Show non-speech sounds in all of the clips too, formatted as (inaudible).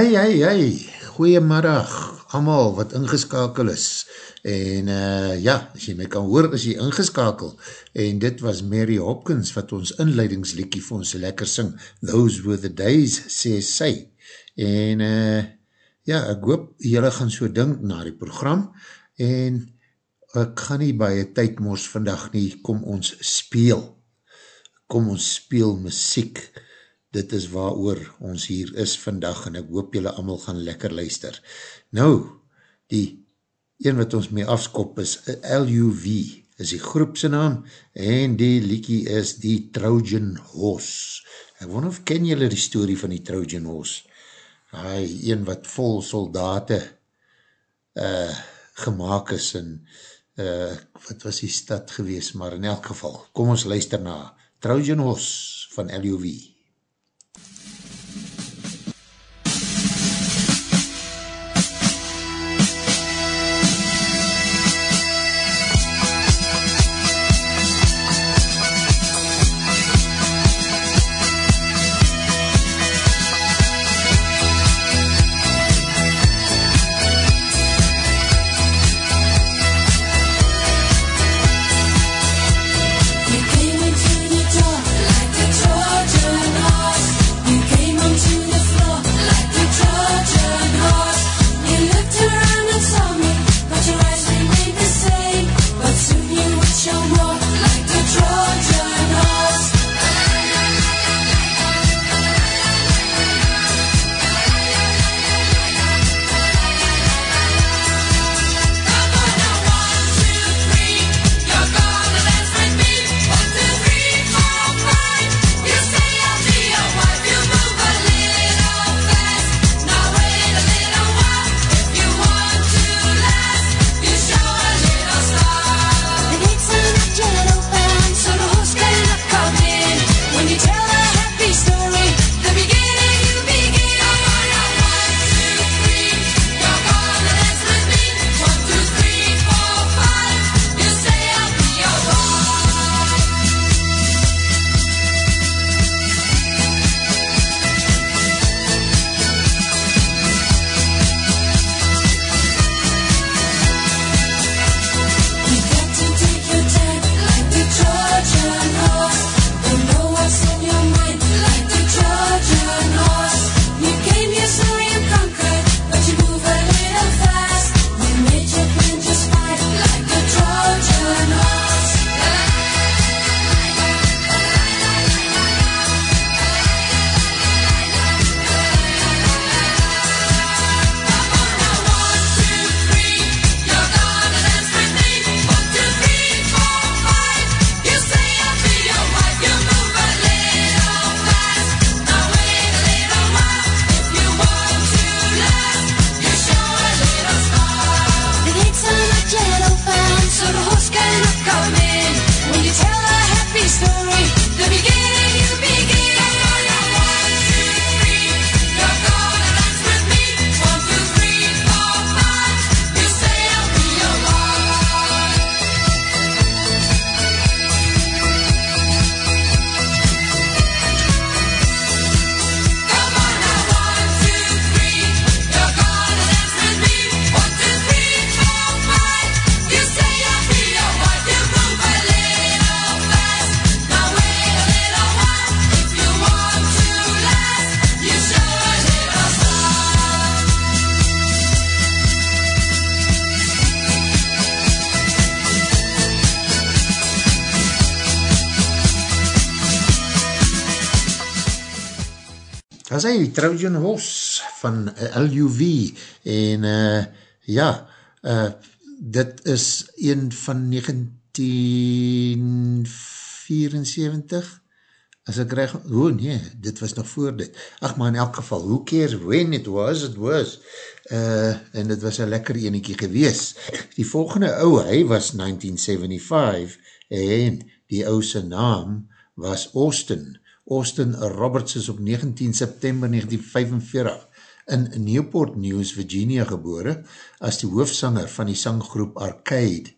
Hey, hey, hey, goeiemiddag, allemaal wat ingeskakel is, en uh, ja, as jy my kan hoor, is jy ingeskakel, en dit was Mary Hopkins, wat ons inleidingslikkie vir ons lekker sing, Those Were The Days, sê sy, en uh, ja, ek hoop, jylle gaan so dink na die program, en ek gaan nie baie tyd mors vandag nie, kom ons speel, kom ons speel muziek, dit is waar ons hier is vandag en ek hoop julle allemaal gaan lekker luister. Nou, die een wat ons mee afskop is LUV, is die groepse naam en die liekie is die Trojan Horse. Ek wonder of ken julle die story van die Trojan Horse? Hy een wat vol soldate uh, gemaakt is en uh, wat was die stad gewees, maar in elk geval, kom ons luister na Trojan Horse van LUV. Trojan Horse van uh, LUV en uh, ja, uh, dit is een van 1974 as ek reg, oh nee, dit was nog voor dit, ach maar in elk geval, who cares when it was, it was, uh, en dit was een lekker eniekie gewees. Die volgende ou, hy was 1975, en die ouse naam was Austin, Austin Roberts is op 19 September 1945 in Newport News, Virginia gebore, as die hoofsanger van die sanggroep Arcade,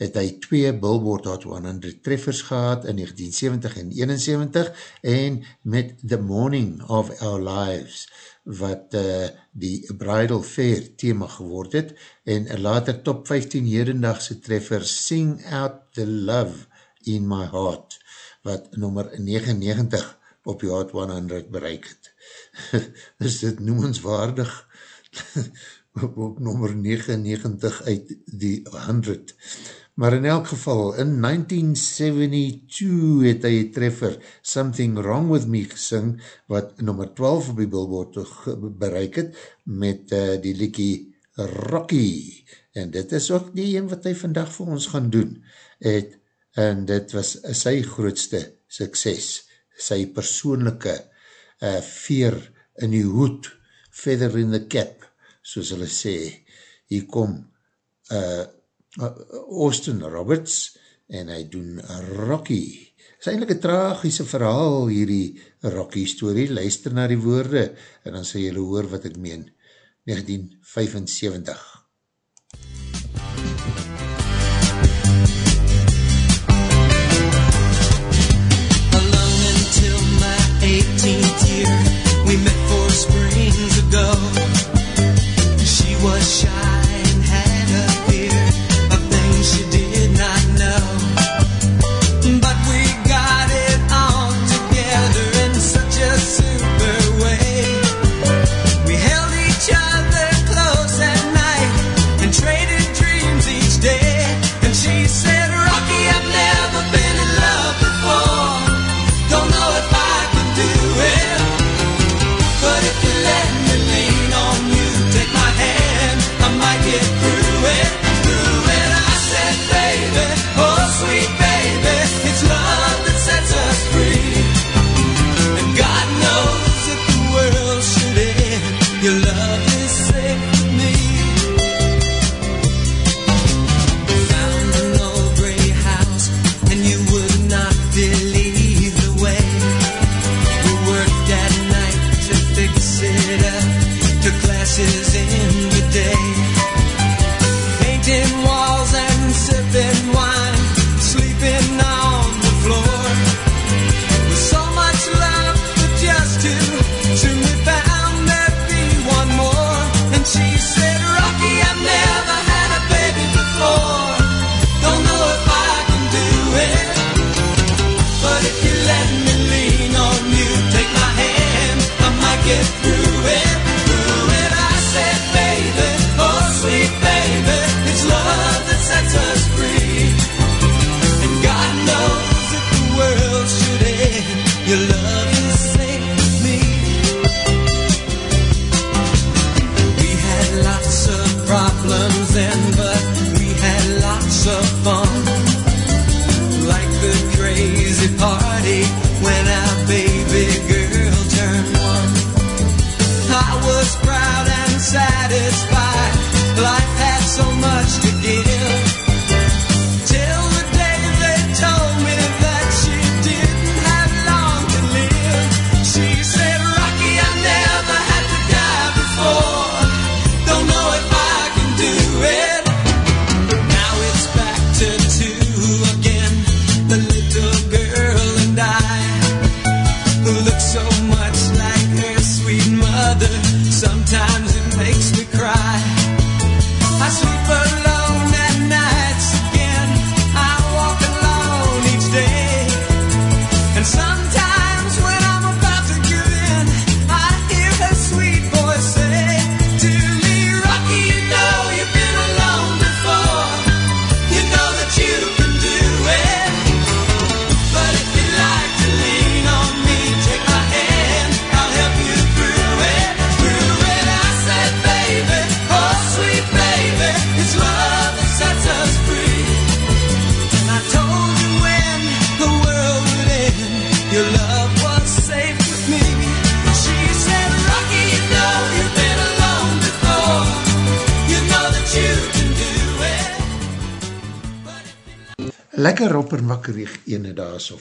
het hy twee Billboard Hot 100 treffers gehad in 1970 en 71 en met The Morning of Our Lives wat uh, die Bridal Fair thema geword het en later top 15 hedendagse treffer Sing Out the Love in My Heart wat nummer 99 op die Hot 100 bereik het. (laughs) Is dit noemenswaardig (laughs) op nummer 99 uit die 100 maar in elk geval, in 1972 het hy treffer Something Wrong With Me gesing, wat nummer 12 op die billboard bereik het, met uh, die liekie Rocky, en dit is ook die een wat hy vandag vir ons gaan doen, het, en dit was sy grootste sukses, sy persoonlijke uh, veer in die hoed, feather in the cap, soos hulle sê, hier kom, uh, Austin Roberts en hy doen Rocky. Het is eindelijk een tragische verhaal hierdie Rocky story. Luister na die woorde en dan sal jylle hoor wat ek meen. 1975 Alone 18th year. We met four springs ago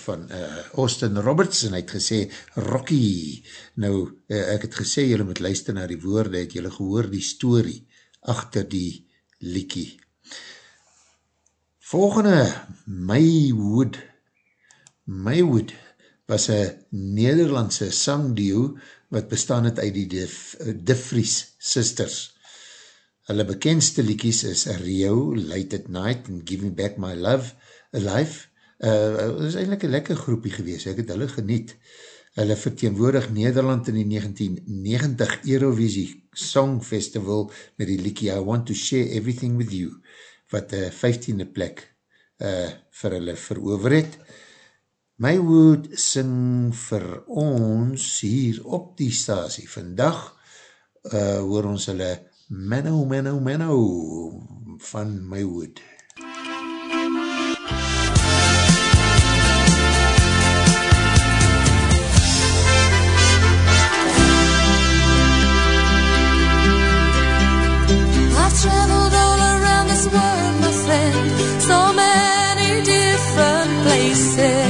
van uh, Austin Roberts en hy het gesê Rocky, nou uh, ek het gesê jylle moet luister na die woorde, het jylle gehoor die story achter die liekie. Volgende, Maywood. Maywood was een Nederlandse sangdio wat bestaan het uit die De Vries Sisters. Hulle bekendste liekies is Rio, Light at Night en Give Me Back My Love, Alive. Uh, is eindelijk een lekker groepie gewees, ek het hulle geniet. Hulle verteenwoordig Nederland in die 1990 Eurovisie Song Festival met die liekie I Want to Share Everything With You, wat die 15e plek uh, vir hulle verover het. Maywood sing vir ons hier op die stasie. Vandag uh, hoor ons hulle Menno, Menno, Menno van Maywood. I've said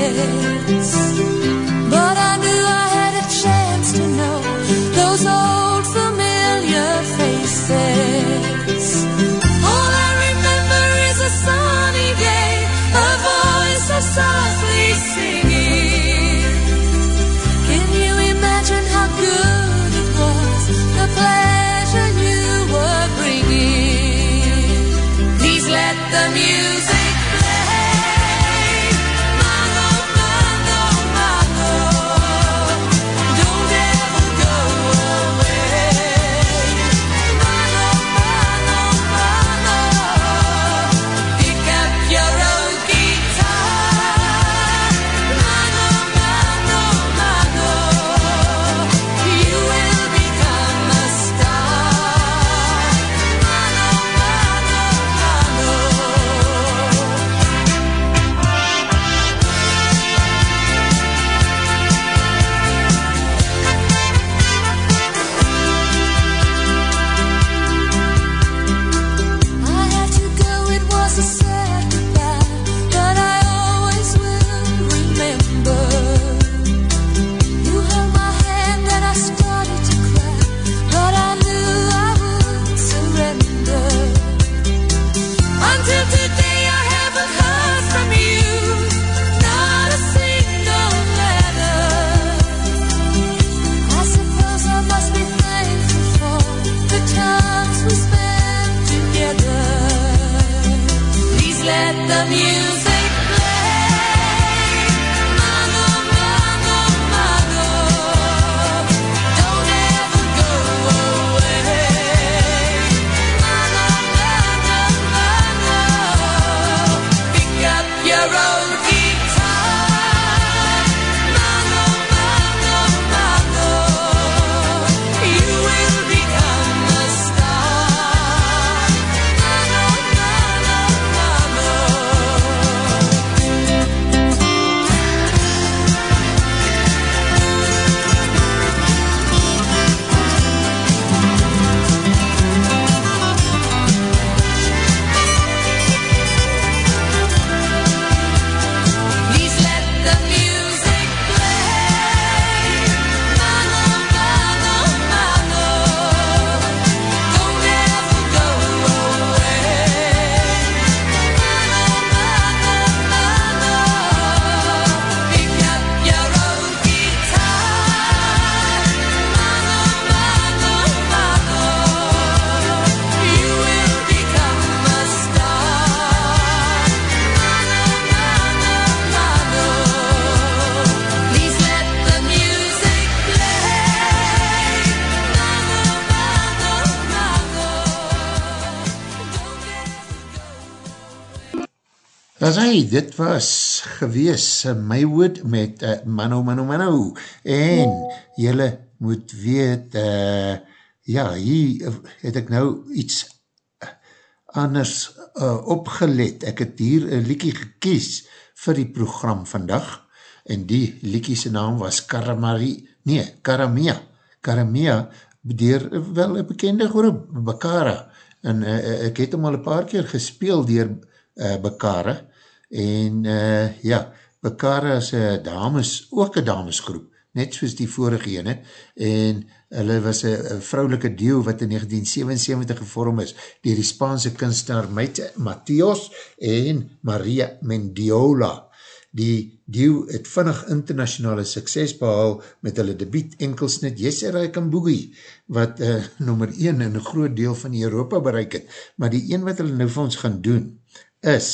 Was hy, dit was gewees uh, Maywood met uh, Mano Mano Mano en jylle moet weet uh, ja, hier het ek nou iets anders uh, opgelet. Ek het hier een liekie gekies vir die program vandag en die liekie se naam was Karamari, nee, Karamia. Karamia dier wel een bekende groep, Bakara. En uh, ek het hom al een paar keer gespeel dier uh, Bakara en uh, ja, Bekara is een dames, ook een damesgroep, net soos die vorige ene, en hulle was een vrouwelike deel wat in 1977 gevorm is, die die Spaanse kunstenaar Maite Matthios en Maria Mendiola. Die deel het vinnig internationale sukses behal met hulle debiet enkelsnit Yeserai Kambugi, wat uh, nummer 1 in een groot deel van Europa bereik het. Maar die een wat hulle nou vir ons gaan doen, is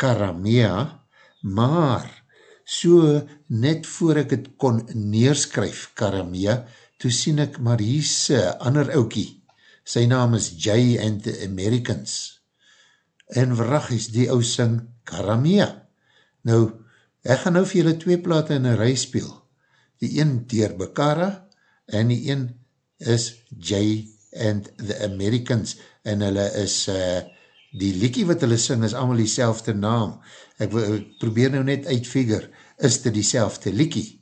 Karamea, maar so net voor ek het kon neerskryf Karamea, toe sien ek maar hier's ander oukie, sy naam is Jay and the Americans, en vraag is die ou sing Karamea. Nou, ek gaan nou vir julle twee plate in een rij speel, die een dier Bekara, en die een is Jay and the Americans, en hulle is, uh, die liekie wat hulle sing is allemaal die selfde naam, ek, ek probeer nou net uitfigure, is dit die selfde liekie,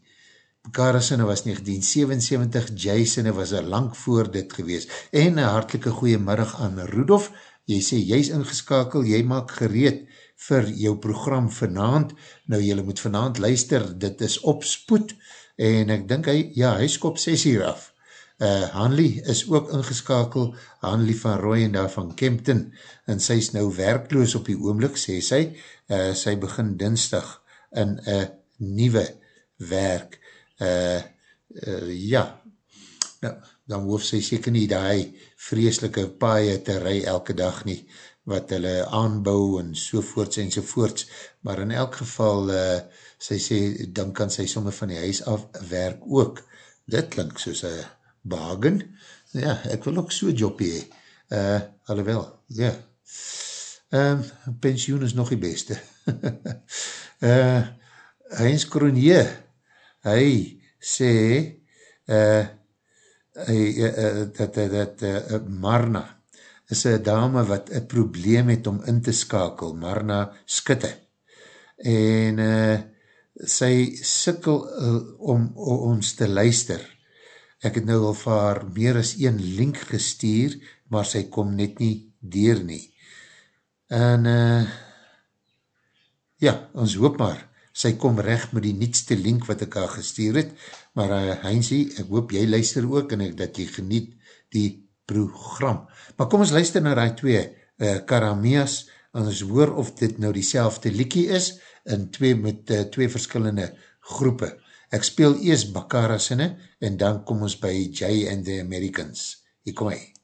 Karasinne was 1977, Jasinne was er lang voor dit gewees. En een hartelike goeie middag aan Rudolf, jy sê, jy is ingeskakel, jy maak gereed vir jou program vanavond, nou jylle moet vanavond luister, dit is opspoed, en ek dink hy, ja, hy skop 6 uur af. Uh, Hanley is ook ingeskakel, Hanley van Roy en daar van Kempton, en sy is nou werkloos op die oomlik, sê sy, uh, sy begin dinsdag in een nieuwe werk, uh, uh, ja, nou, dan hoef sy seker nie die vreselike paaie te rij elke dag nie, wat hulle aanbou en sovoorts en sovoorts, maar in elk geval, uh, sy sê, dan kan sy somme van die huis af werk ook. Dit klink soos een bagen. Ja, ek wil ook so jobbie hee. Uh, alhoewel, ja. Um, pensioen is nog die beste. (laughs) uh, Heinz Kronje, hy sê uh, hy, uh, dat, dat uh, Marna is een dame wat een probleem het om in te skakel, Marna Skutte. En uh, sy sikkel uh, om, om ons te luister. Ek het nou al vir haar meer as een link gestuur, maar sy kom net nie deur nie. En uh, ja, ons hoop maar, sy kom recht met die nietste link wat ek al gestuur het, maar uh, Heinzie, ek hoop jy luister ook en ek dat jy geniet die program. Maar kom ons luister na die twee uh, Karameas, en ons hoor of dit nou die selfde liekie is, in twee met uh, twee verskillende groepe. Ek speel eers Bakara sinne, en dan kom ons by Jay and the Americans. Hier kom hy.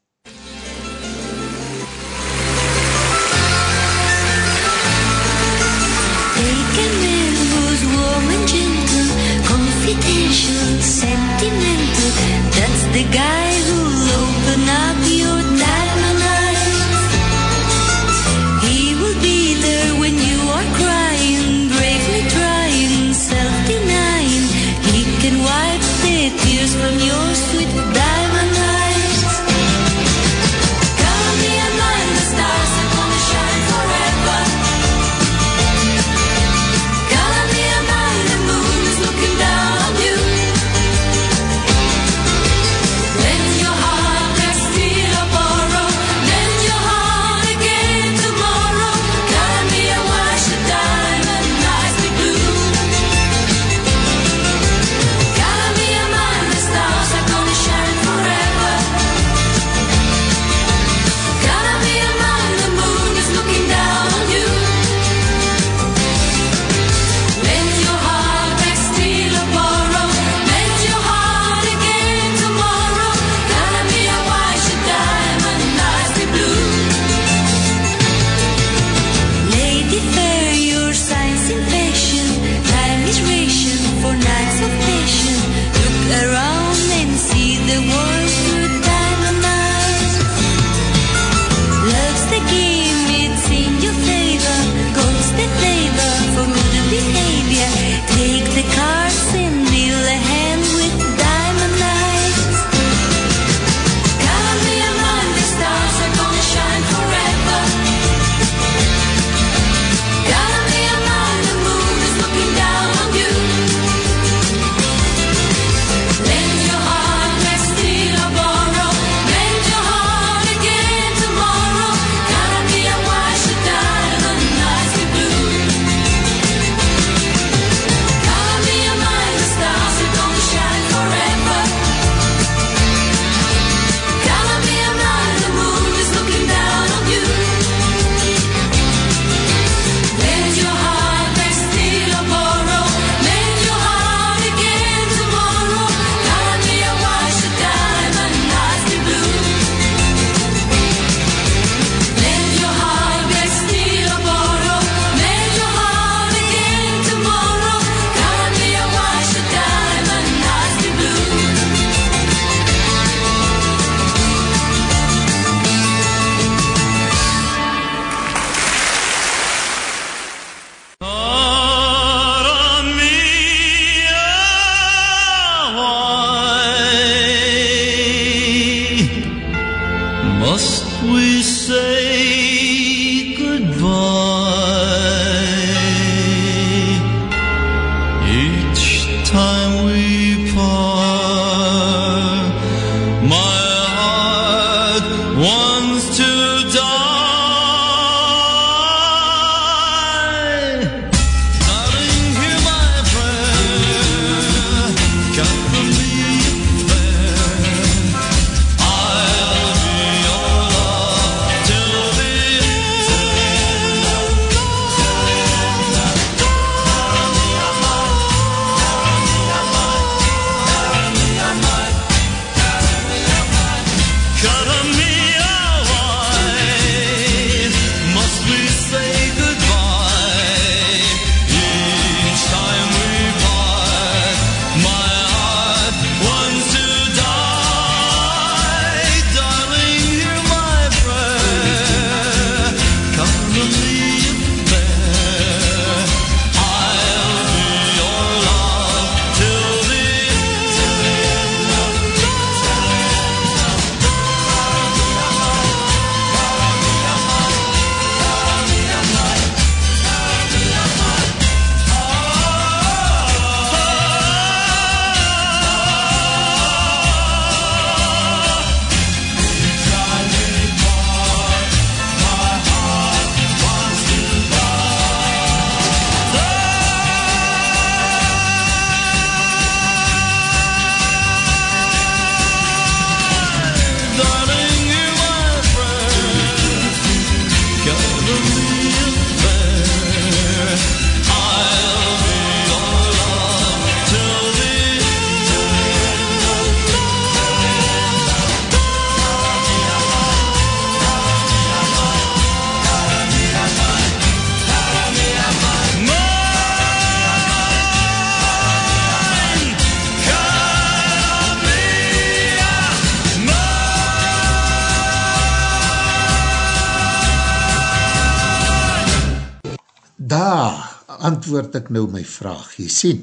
Daar antwoord ek nou my vraag. Jy sien,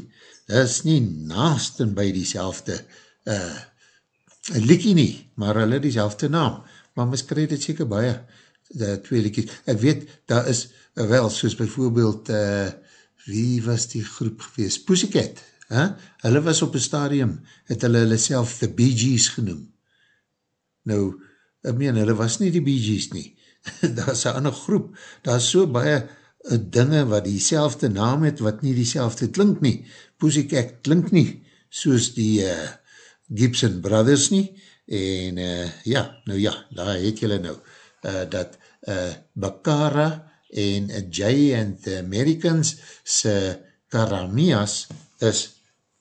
is nie naast en by die selfde uh, liekie nie, maar hulle die selfde naam. Maar mis krijg dit seker baie, die twee liekies. Ek weet, daar is uh, wel, soos bijvoorbeeld, uh, wie was die groep gewees? Pussycat, huh? hulle was op een stadium, het hulle hulle self the Bee Gees genoem. Nou, ek meen, hulle was nie die Bee Gees nie. (laughs) daar is een ander groep, daar is so baie uh, dinge wat die selfde naam het, wat nie die selfde klink nie. Pussycat klink nie, soos die uh, Gibson Brothers nie, en uh, ja, nou ja, daar het julle nou, uh, dat uh, Bakara en uh, Jay and the Americans se Karamias is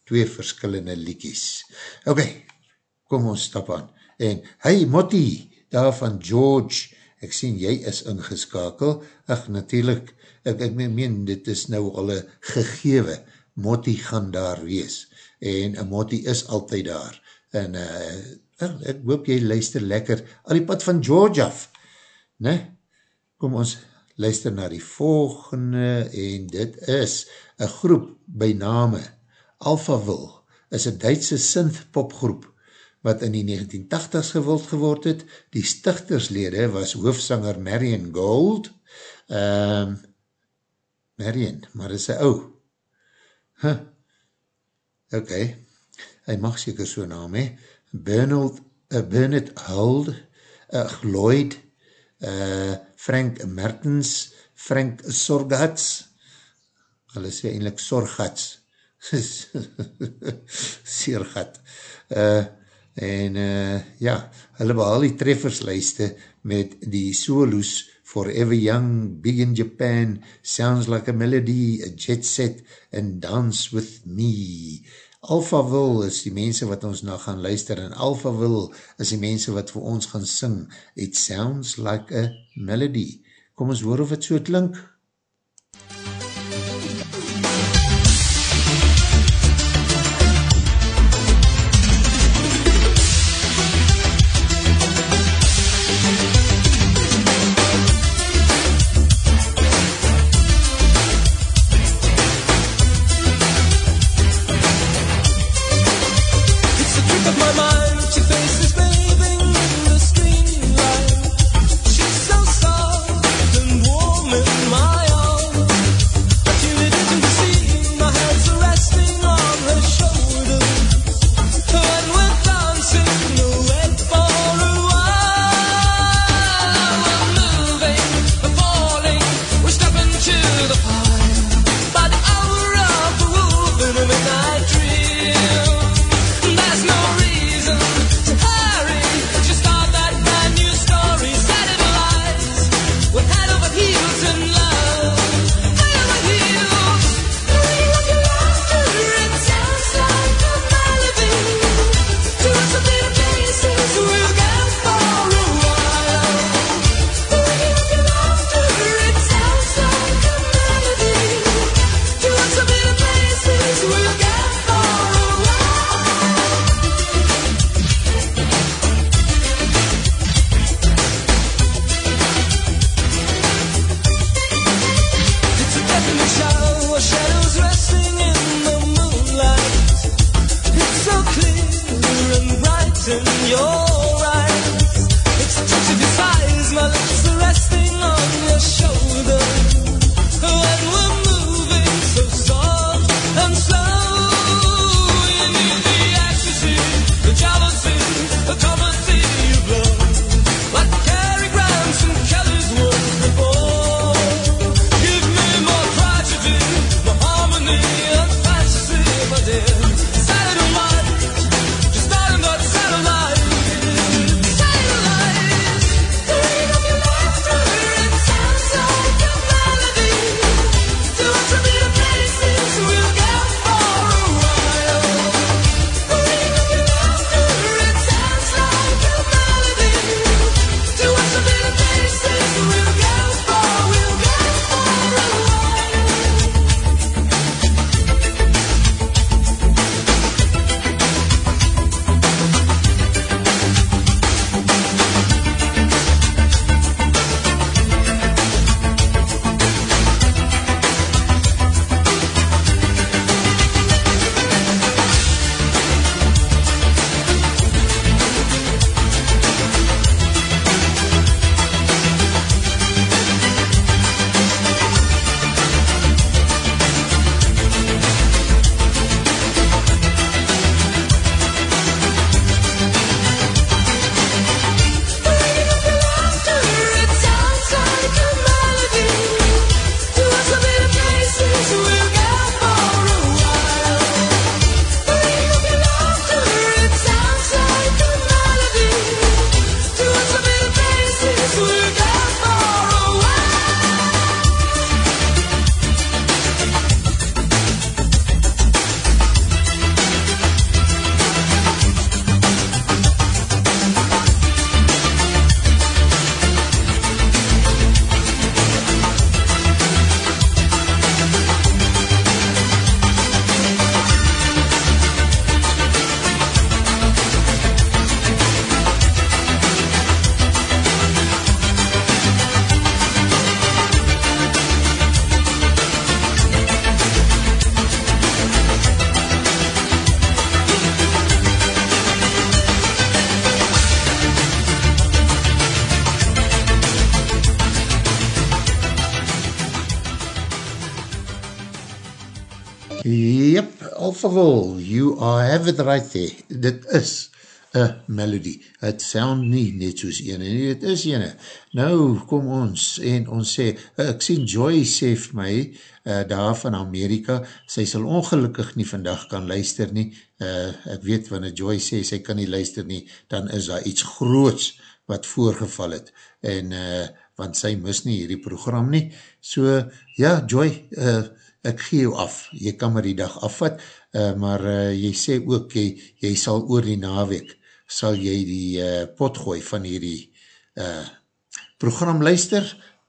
twee verskillende liekies. Ok, kom ons stap aan. En, hey Motti, daar van George, ek sien jy is ingeskakel, ach natuurlijk, ek, ek meen, dit is nou al een gegewe, Motti gaan daar wees, en Motti is altyd daar, en uh, ek hoop jy luister lekker, al die pad van George af, ne, kom ons luister na die volgende, en dit is een groep by name, Alphaville, is een Duitse synth popgroep, wat in die 1980s gewild geword het. Die stichterslede was hoofsanger Marion Gold. Um, Marion, maar is hy ou. Huh. Ok, hy mag seker so naam, he. Bernard, uh, Bernard Huld, uh, Lloyd, uh, Frank Mertens, Frank Sorgats, hulle sê eindelijk Sorgats, (laughs) Seergat, uh, en uh, ja, hulle behaal die trefferslijste met die solos Forever Young, Big in Japan, Sounds Like a Melody, a Jet Set, and Dance With Me. Alphaville is die mense wat ons na gaan luister, en Alphaville is die mense wat vir ons gaan sing. It sounds like a melody. Kom ons hoor of het so klink. It's Alphaville, you are have it right there. Dit is a melody. Het sound nie net soos ene, nie, dit is ene. Nou, kom ons, en ons sê, ek sien Joy sê vir my, uh, daar van Amerika, sy sal ongelukkig nie vandag kan luister nie, uh, ek weet wanneer Joy sê, sy kan nie luister nie, dan is daar iets groots wat voorgeval het, en, uh, want sy mis nie hierdie program nie, so, ja, Joy, uh, ek gee jou af, jy kan maar die dag afvat, uh, maar uh, jy sê ook, jy, jy sal oor die naweek, sal jy die uh, pot gooi van hierdie uh, program luister,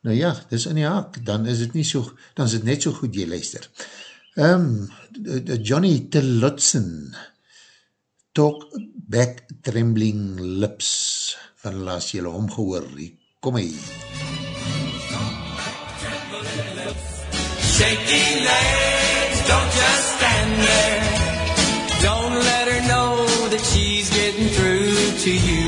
nou ja, dis in die haak, dan is het nie so, dan is het net so goed jy luister. Um, Johnny Tillotson, Talk Back Trembling Lips, van laas jylle omgehoor, kom hy. Shaky legs, don't stand there. Don't let her know that she's getting through to you.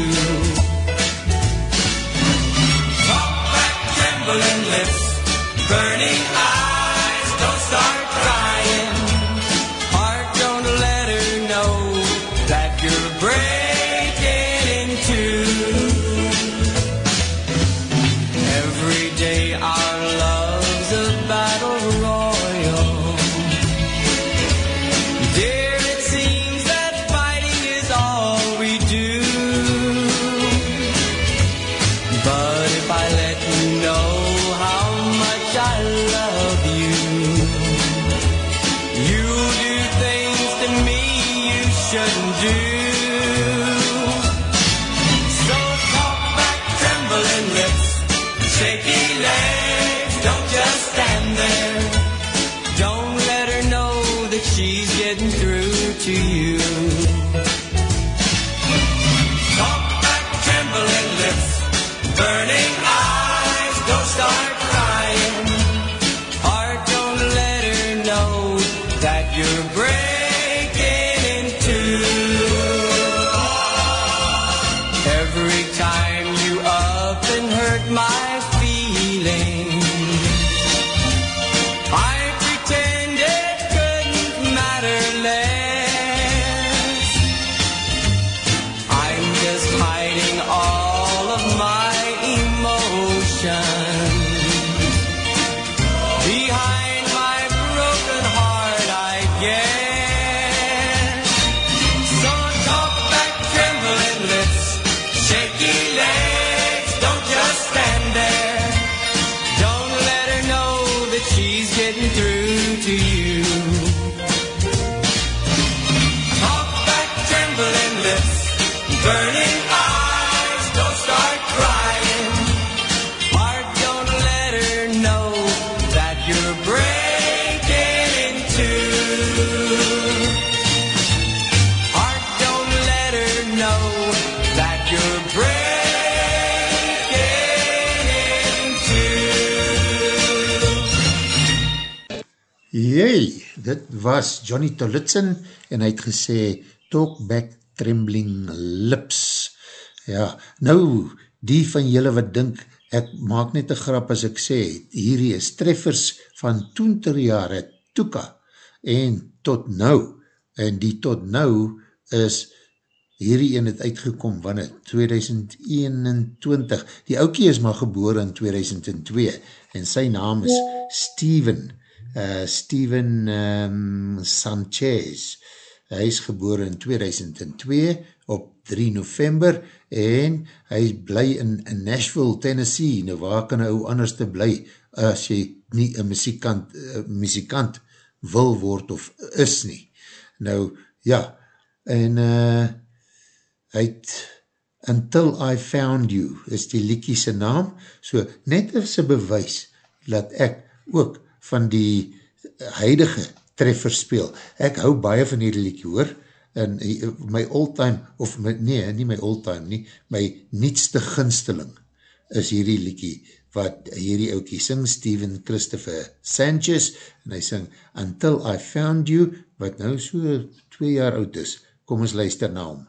Dit was Johnny Tolitsen en hy het gesê Talk Back Trembling Lips. Ja, nou, die van julle wat dink, ek maak net een grap as ek sê, hierdie is treffers van toenter jare, Toeka, en tot nou, en die tot nou is hierdie een het uitgekom, wanneer? 2021, die oukie is maar geboor in 2002, en sy naam is Steven, uh, Steven um, Sanchez, hy is geboor in 2002, op 3 november, en hy bly in, in Nashville, Tennessee, nou waar kan hy anders te bly, as jy nie een muzikant, uh, muzikant wil word of is nie. Nou, ja, en uh, hy het Until I Found You is die liekie sy naam, so net as een bewys dat ek ook van die huidige treffer speel. Ek hou baie van hierdie liekie hoor, en my all-time, of my, nee, nie my all-time nie, my nietste ginsteling is hierdie liekie, wat hierdie oukie sing, Steven Christopher Sanchez, en hy sing Until I Found You, wat nou so twee jaar oud is. Kom ons luister na hom.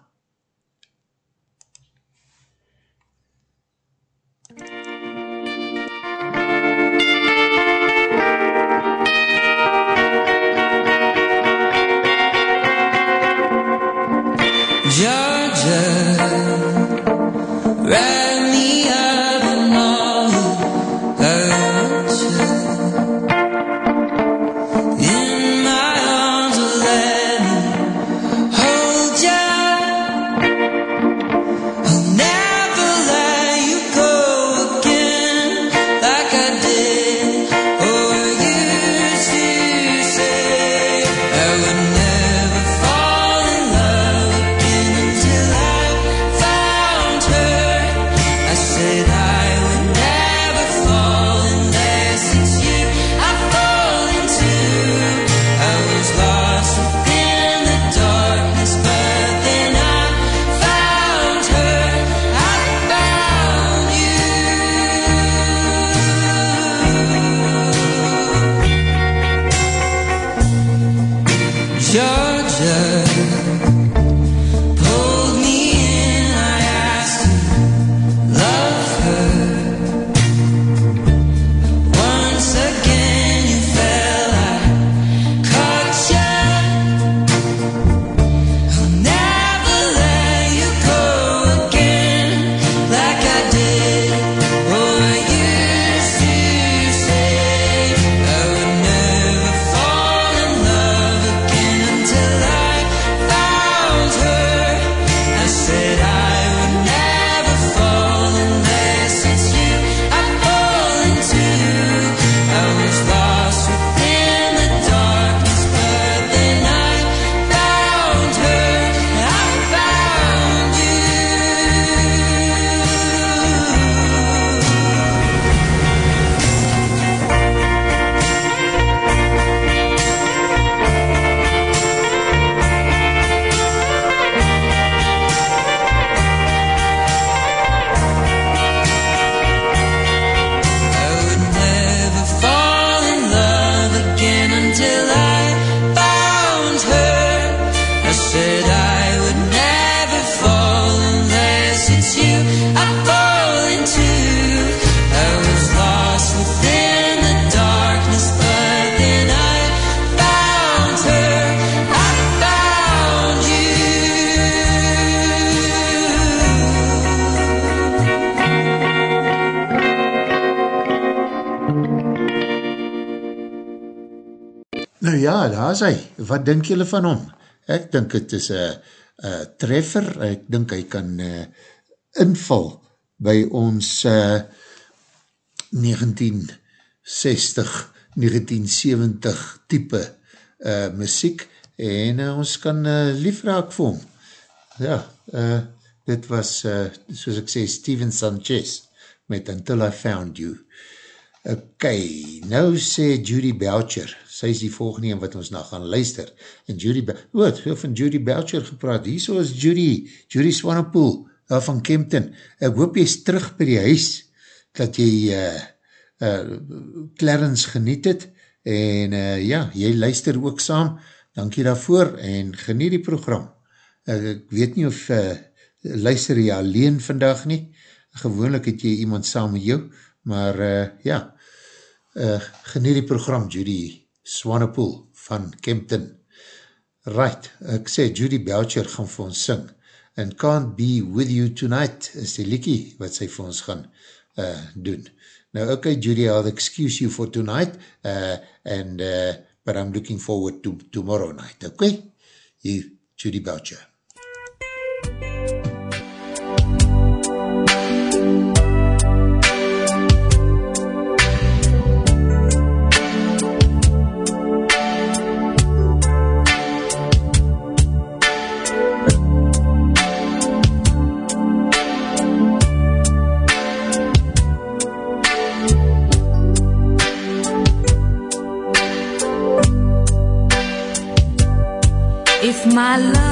Wat denk julle van hom? Ek dink het is een treffer. Ek dink hy kan uh, inval by ons uh, 1960, 1970 type uh, muziek en uh, ons kan uh, liefraak vir hom. Ja, uh, dit was, uh, soos ek sê, Steven Sanchez met Until I Found You. Ok, nou sê Judy Belcher, sy is die volgende een wat ons na gaan luister, en Judy Belcher, wat, oh, van Judy Belcher gepraat, hier so is Judy, Judy Swanepoel, daar van Kempton, ek hoop jy is terug by die huis, dat jy uh, uh, Clarence geniet het, en uh, ja, jy luister ook saam, dankie daarvoor, en geniet die program, uh, ek weet nie of uh, luister jy alleen vandag nie, gewoonlik het jy iemand saam met jou, maar uh, ja, uh, geniet die program Judy Swanepoel van Kempton. Right, ek sê Judy Belcher gaan vir ons sing and Can't Be With You Tonight is die liekie wat sy vir ons gaan uh, doen. Nou ok Judy, I'll excuse you for tonight uh, and uh, but I'm looking forward to tomorrow night, ok? You, Judy Belcher. If my love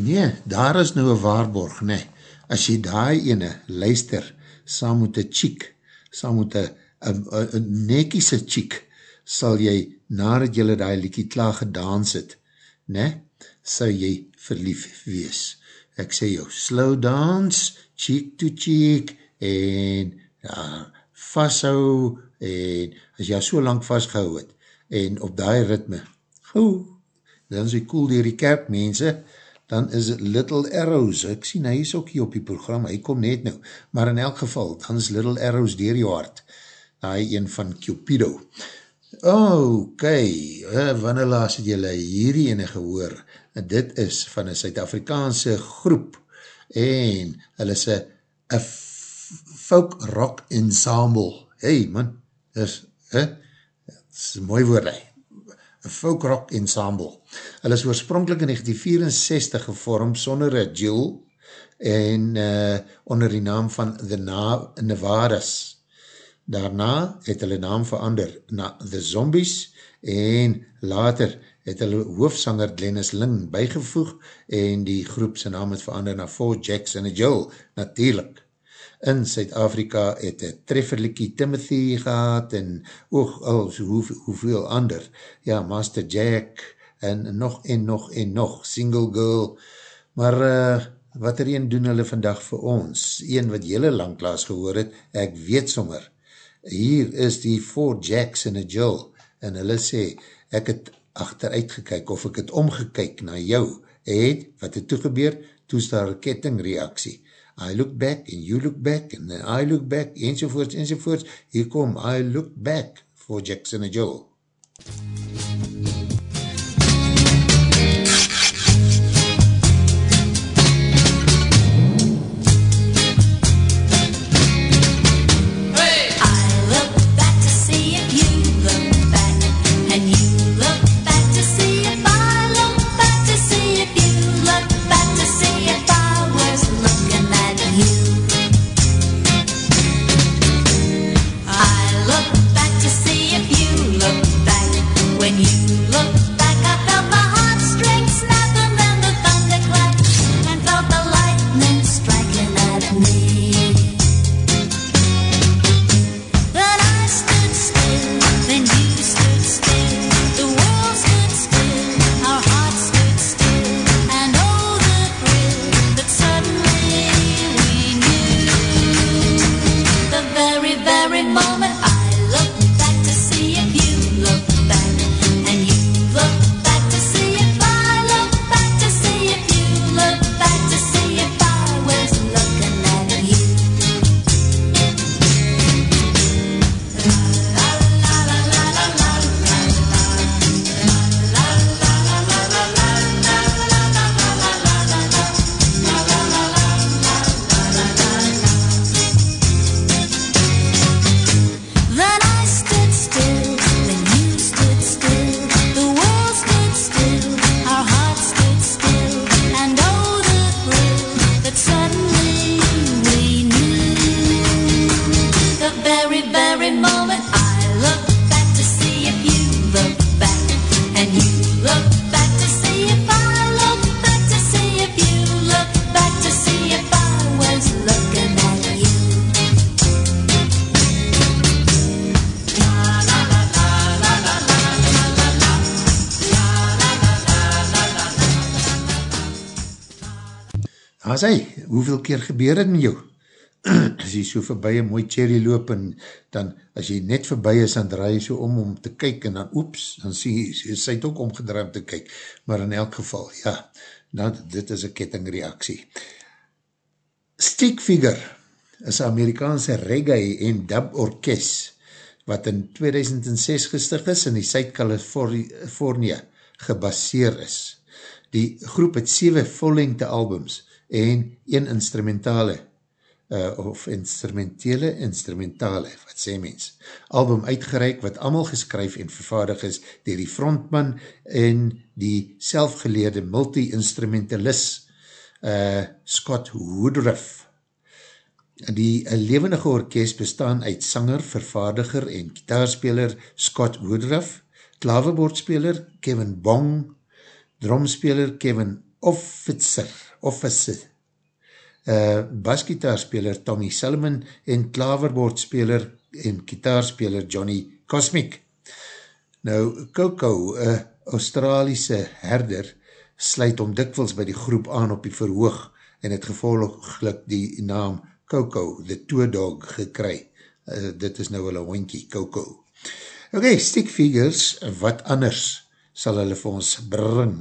nee, daar is nou een waarborg, nee. As jy daai ene luister, saam met een chiek, saam met een nekiese chiek, sal jy, nadat jylle daai liekie klaar gedans het, nee, sal jy verlief wees. Ek sê jou, slow dance, cheek to cheek, en ja, vasthou, en as jy so lang vastgehou het, en op die ritme, gauw, dan is hy cool dier die kerk, mense, dan is it Little Arrows, ek sien, hy is ook hier op die program, hy kom net nou, maar in elk geval, dan is Little Arrows dier jou hart, hy een van Cupido. Ok, uh, wanneer laas het julle hierdie ene gehoor, en dit is van een Suid-Afrikaanse groep, en hulle is een folk rock ensemble, hey man, is, hè, is mooi woord, hy, folk rock ensemble. Hulle is oorspronkelijk in 1964 gevormd sonder een Jill en uh, onder die naam van The Na Nevadas. Daarna het hulle naam verander na The Zombies en later het hulle hoofsanger Glennis Ling bygevoeg en die groep sy naam het verander na Four Jacks and a Jill, natuurlijk in Suid-Afrika het een trefferlikkie Timothy gehad en oog al hoe, hoeveel ander, ja, Master Jack en nog en nog en nog, Single Girl, maar uh, wat er een doen hulle vandag vir ons, een wat jylle langklaas gehoor het, ek weet sommer, hier is die Four Jacks in a Jill, en hulle sê, ek het achteruit gekyk, of ek het omgekyk na jou, het, wat het toegebeer, toes daar kettingreaksie, I look back and you look back and then I look back enzovoorts enzovoorts. Hier kom I look back for Jackson and Joel. I As hy, hoeveel keer gebeur het met jou? (clears throat) as jy so voorbij een mooi cherry loop en dan, as jy net voorbij is, dan draai jy so om om te kyk en dan oeps, dan sê jy, sy het ook omgedraai om te kyk. Maar in elk geval, ja, nou, dit is een kettingreaksie. Stick Figure is Amerikaanse reggae en dub orkest wat in 2006 gestig is in die Zuid-Californië gebaseer is. Die groep het 7 vollengte albums en een instrumentale, uh, of instrumentele instrumentale, wat sê mens, album uitgereik wat allemaal geskryf en vervaardig is dier die frontman en die selfgeleerde multi-instrumentalis uh, eh, Scott Woodruff. Die eh, levendige orkest bestaan uit sanger, vervaardiger en kitaarspeler Scott Woodruff, klaverboodspeler Kevin Bong, dromspeler Kevin Offitzer, Office. Uh, basgitaarspeler Tommy Salomon en klaverboordspeler en kitaarspeler Johnny Cosmic. Nou, Coco, een uh, Australiese herder, sluit om dikwels by die groep aan op die verhoog en het gevolglik die naam Coco, the Toe Dog, gekry. Uh, dit is nou hulle hondkie, Coco. Ok, stick figures, wat anders sal hulle vir ons bring?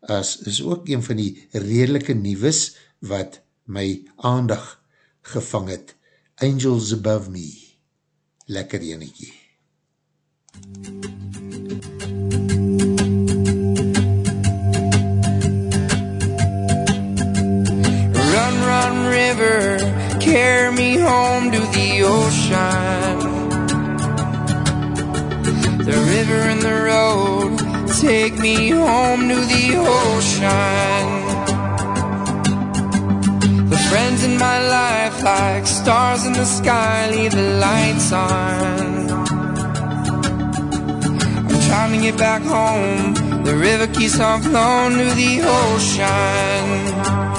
as is ook een van die redelike nieuwes wat my aandag gevang het. Angels Above Me. Lekker enekie. Run, run, river, carry me home to the ocean. The river and the road Take me home to the ocean. The friends in my life, like stars in the sky, leave the lights on. I'm trying to get back home. The river keeps on flowing to the ocean.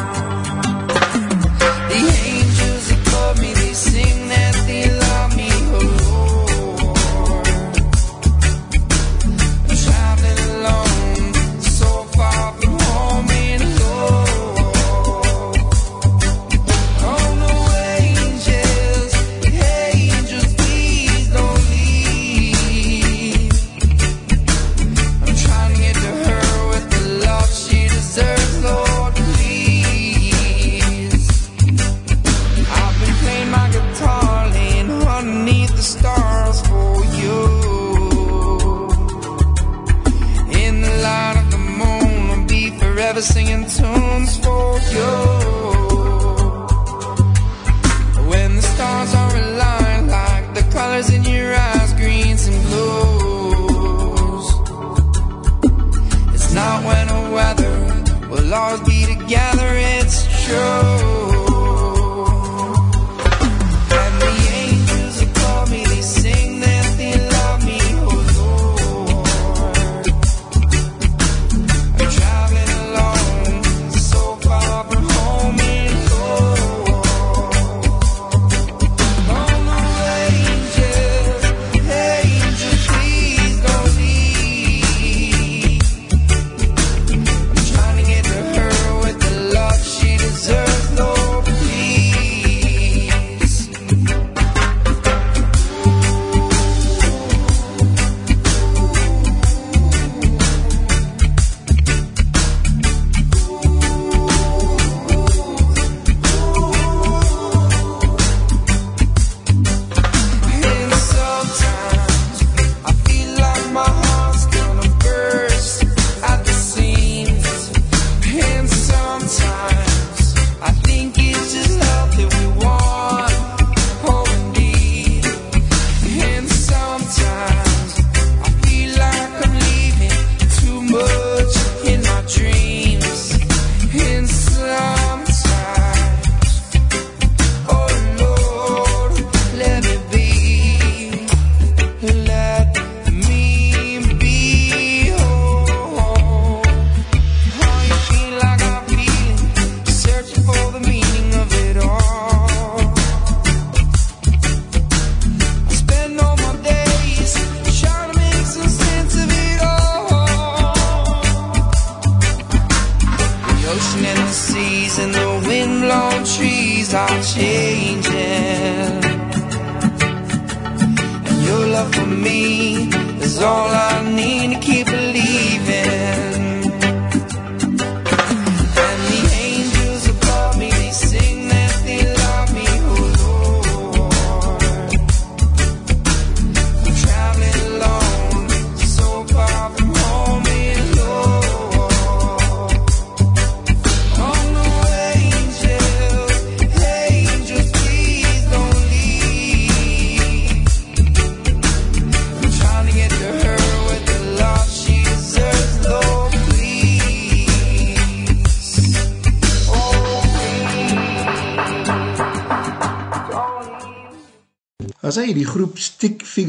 always be together, it's true.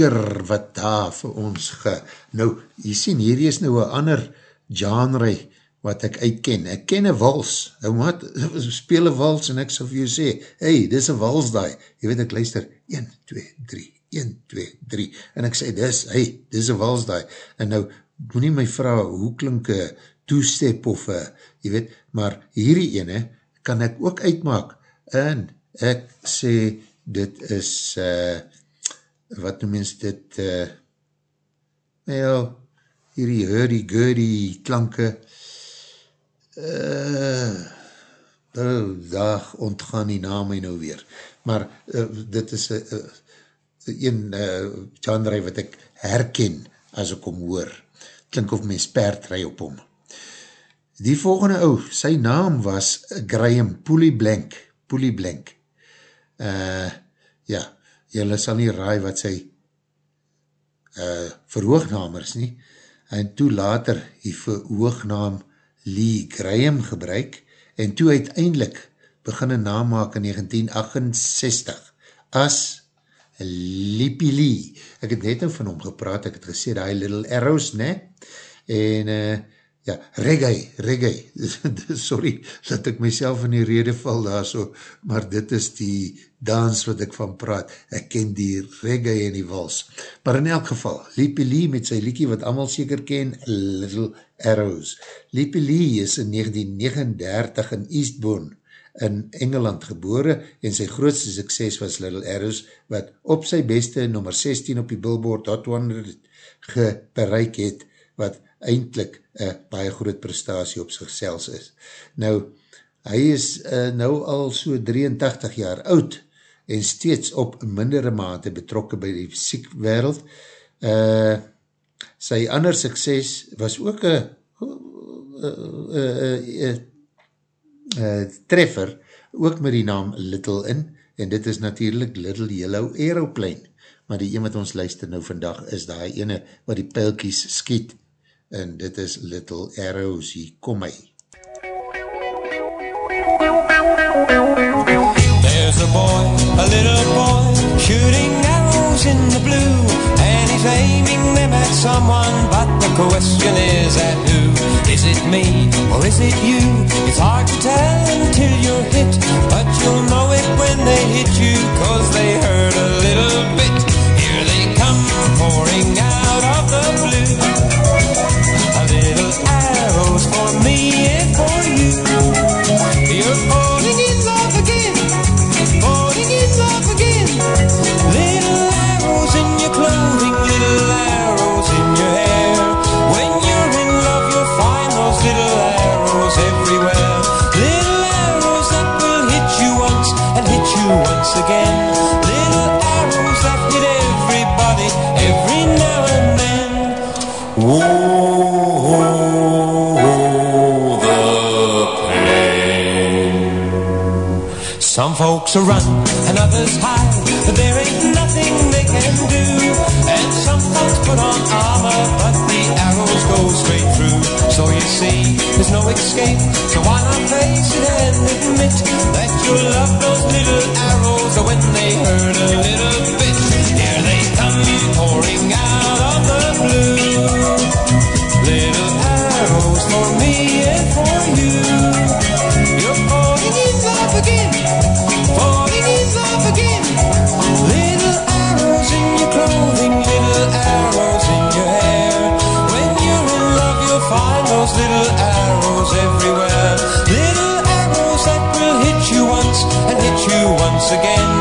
Tiger wat daar vir ons ge... Nou, jy sien, hierdie is nou een ander genre wat ek uitken. Ek ken een wals, nou maat, (laughs) speel een wals en ek sal vir jou sê, hey, dis een wals daai. Jy weet, ek luister, 1, 2, 3, 1, 2, 3, en ek sê, dis, hey, dis een wals daai. En nou, moet nie my vraag, hoe klink een toestep of een, jy weet, maar hierdie ene kan ek ook uitmaak. En ek sê, dit is, eh, uh, wat noem mens dit, uh, ja, hierdie hurdy-gurdy klanke, uh, oh, dag ontgaan die naam my nou weer, maar uh, dit is uh, een uh, genre wat ek herken as ek om hoor, klink of mens perd rij op hom. Die volgende ou, sy naam was Graham Poolyblank, Poolyblank, uh, ja, jylle sal nie raai wat sy uh, verhoognaam is nie, en toe later die verhoognaam Lee Graham gebruik, en toe uiteindelik begin een naam maak in 1968, as Lippie Lee. Ek het net nou van hom gepraat, ek het gesê, die Little Arrows, ne? En, uh, ja, reggae, reggae, (laughs) sorry, dat ek myself in die rede val daar so, maar dit is die dans wat ek van praat, ek ken die reggae en die wals. Maar in elk geval, Lippie Lee met sy liekie wat allemaal seker ken, Little Arrows. Lippie Lee is in 1939 in Eastbourne, in Engeland gebore en sy grootste sukses was Little Arrows wat op sy beste nummer 16 op die Billboard Hot 100 gebereik het wat eindelijk een baie groot prestatie op sigselfs is. Nou, hy is uh, nou al so 83 jaar oud en steeds op mindere mate betrokken by die fysiekwereld. Uh, sy ander sukses was ook een uh, uh, uh, treffer, ook met die naam Little in, en dit is natuurlijk Little Yellow Aeroplane, maar die een wat ons luister nou vandag is die ene wat die pijlkies skiet, en dit is Little Arrows, hier kom hy. There's a boy, a little boy, shooting arrows in the blue, and he's aiming them at someone, but the question is at who? Is it me, or is it you? It's hard to tell until you're hit, but you'll know it when they hit you, cause they hurt a little bit. Here they come, pouring out of the blue. Me and for you. You're falling in love again, falling in love again. Little arrows in your clothing, little arrows in your hair. When you're in love, you'll find those little arrows everywhere. Little arrows that will hit you once and hit you once again. Little arrows that hit everybody every now and then. Whoa, Some folks are run and others hide, little arrows everywhere. Little arrows that will hit you once and hit you once again.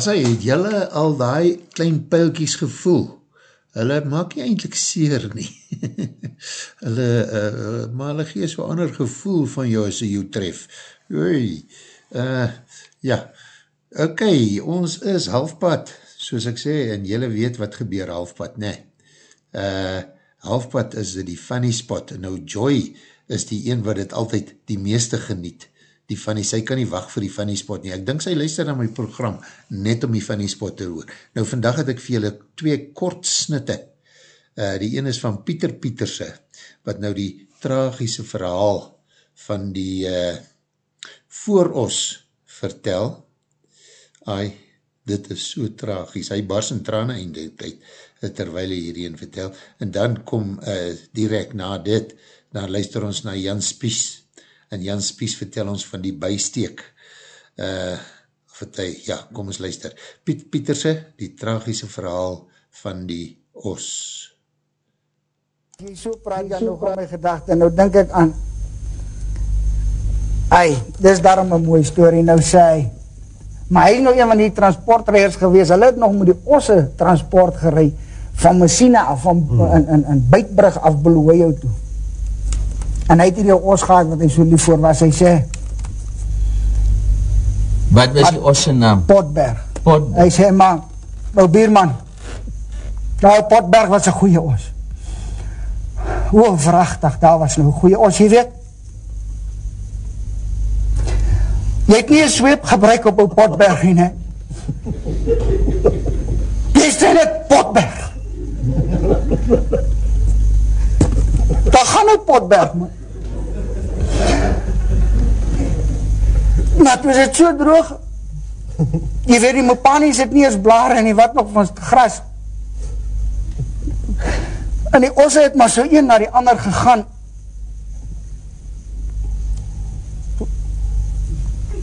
As hy, het jylle al die klein pijlkies gevoel? Hulle maak nie eindelijk seer nie. (laughs) hulle, uh, maar hulle gees wel ander gevoel van jou as jou tref. Oei, uh, ja, ok, ons is halfpad, soos ek sê, en jylle weet wat gebeur halfpad, ne. Uh, halfpad is die funny spot, en nou Joy is die een wat het altyd die meeste geniet, die funny, sy kan nie wacht vir die funny spot nie, ek dink sy luister na my program, net om die funny spot te hoor. Nou vandag het ek vir julle twee kort snitte, uh, die een is van Pieter Pieterse, wat nou die tragiese verhaal van die uh, vooros vertel, ai, dit is so tragies, hy bars in trane eindelijk uit, terwijl hy hierheen vertel, en dan kom uh, direct na dit, dan luister ons na Jan Spies, en Jan Spies vertel ons van die bijsteek, uh, wat hy, ja, kom ons luister, Piet Pieterse, die tragiese verhaal van die os. Jy so praat jy nog aan my gedachte, nou denk ek aan, ei, dis daarom een mooie story, nou sê hy, maar hy is nou een van die transportreers gewees, hy het nog met die osse transport gerei, van Messina af, van, hmm. in, in, in Buitbrug af Beloejo toe. En hy het hier die os gehad, wat hy so lief voor was, hy sê, Wat was die osse naam? Potberg. Potberg. Hy sê, maar, nou bierman, nou Potberg was een goeie os. Hoe vrachtig, daar was nou een goeie os, jy weet. Jy het nie een zweep gebruik op een Potberg nie, ne? Jy sê net Potberg. Daar gaan nou Potberg, man. Maar toe is het so droog, jy weet die mopanie sit nie as blare en die wat nog van gras. En die osse het maar so een na die ander gegaan.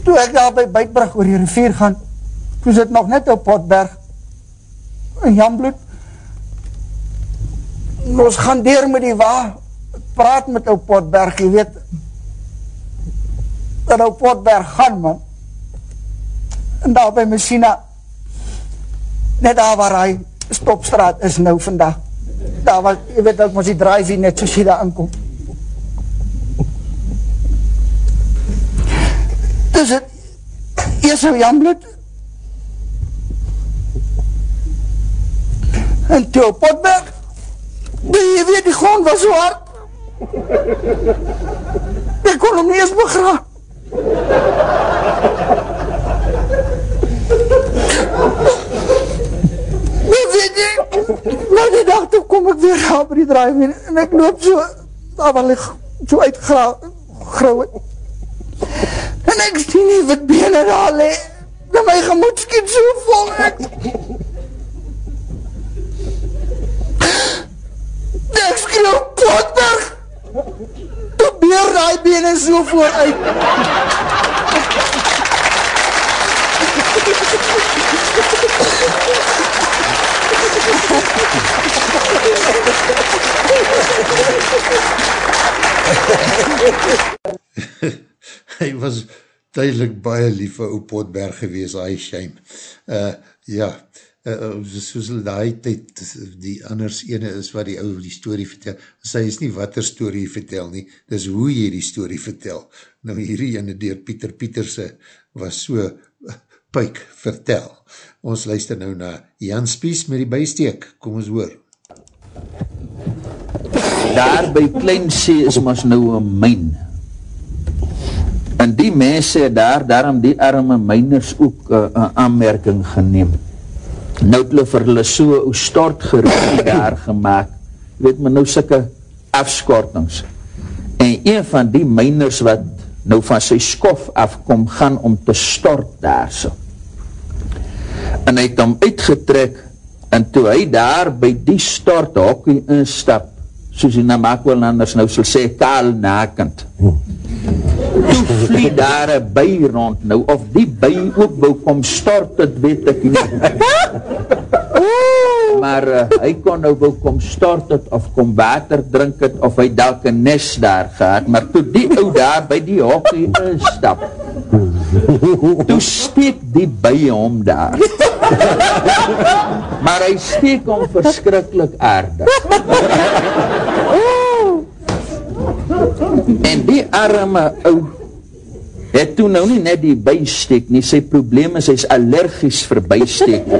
Toe ek daar by Buitbrug oor die rivier gaan, toe sit nog net op Potberg in Jambloed. En ons gaan deur met die wa, praat met ou Potberg, jy weet, dat ou Potberg gaan, man. En daar by Messina, net daar waar hy stopstraat is nou vandag, daar was, jy weet, ek moest die drive net soos jy daar inkom. Dus het, eers ou Jambloed, en toe op Potberg, jy weet, die grond was so hard, ek kon hom nie eens begraaf. Nou weet jy, nou die dag toe kom ek weer by die drive en ek loop so, daar waar lig, so uitgrauw. En ek sien nie wat bene daar le, en my gemoed skiet so vol ek. Ek skreeuw Potberg, die bene so vooruit. (laughs) hy was duidelik baie lief vir ou Potberg gewees, hy shame. Uh, ja, uh, soos hulle die tyd, die anders ene is wat die ou die story vertel, sy is nie wat er story vertel nie, dis hoe jy die story vertel. Nou hierdie ene door Pieter Pieterse was so puik vertel. Ons luister nou na Jan Spies met die bijsteek, kom ons hoor. Daar by Kleinsee is ons nou een myn. En die mense daar, daarom die arme myners ook uh, aanmerking geneem. Nou het hulle vir hulle so een stortgerugie daar gemaakt. Weet my nou sikke afskortings. En een van die myners wat nou van sy skof afkom, gaan om te stort daar so. En hy het hom uitgetrek, en toe hy daar by die stort hokkie instap, soos die Namakwa anders nou sal sê, kaal nakend. Toe vlie daar een by rond nou, of die by ook wou kom stort, het weet ek nie. Maar uh, hy kon nou wil kom stort het of kom water drink het of hy dalk een nes daar gehad, maar toe die ou daar by die hokkie instap, toe steek die by hom daar. maar hy steek hom verskrikkelijk aardig. En die arme ou het toe nou nie net die bysteek nie, sy probleem is, hy is allergies vir bysteek. (laughs)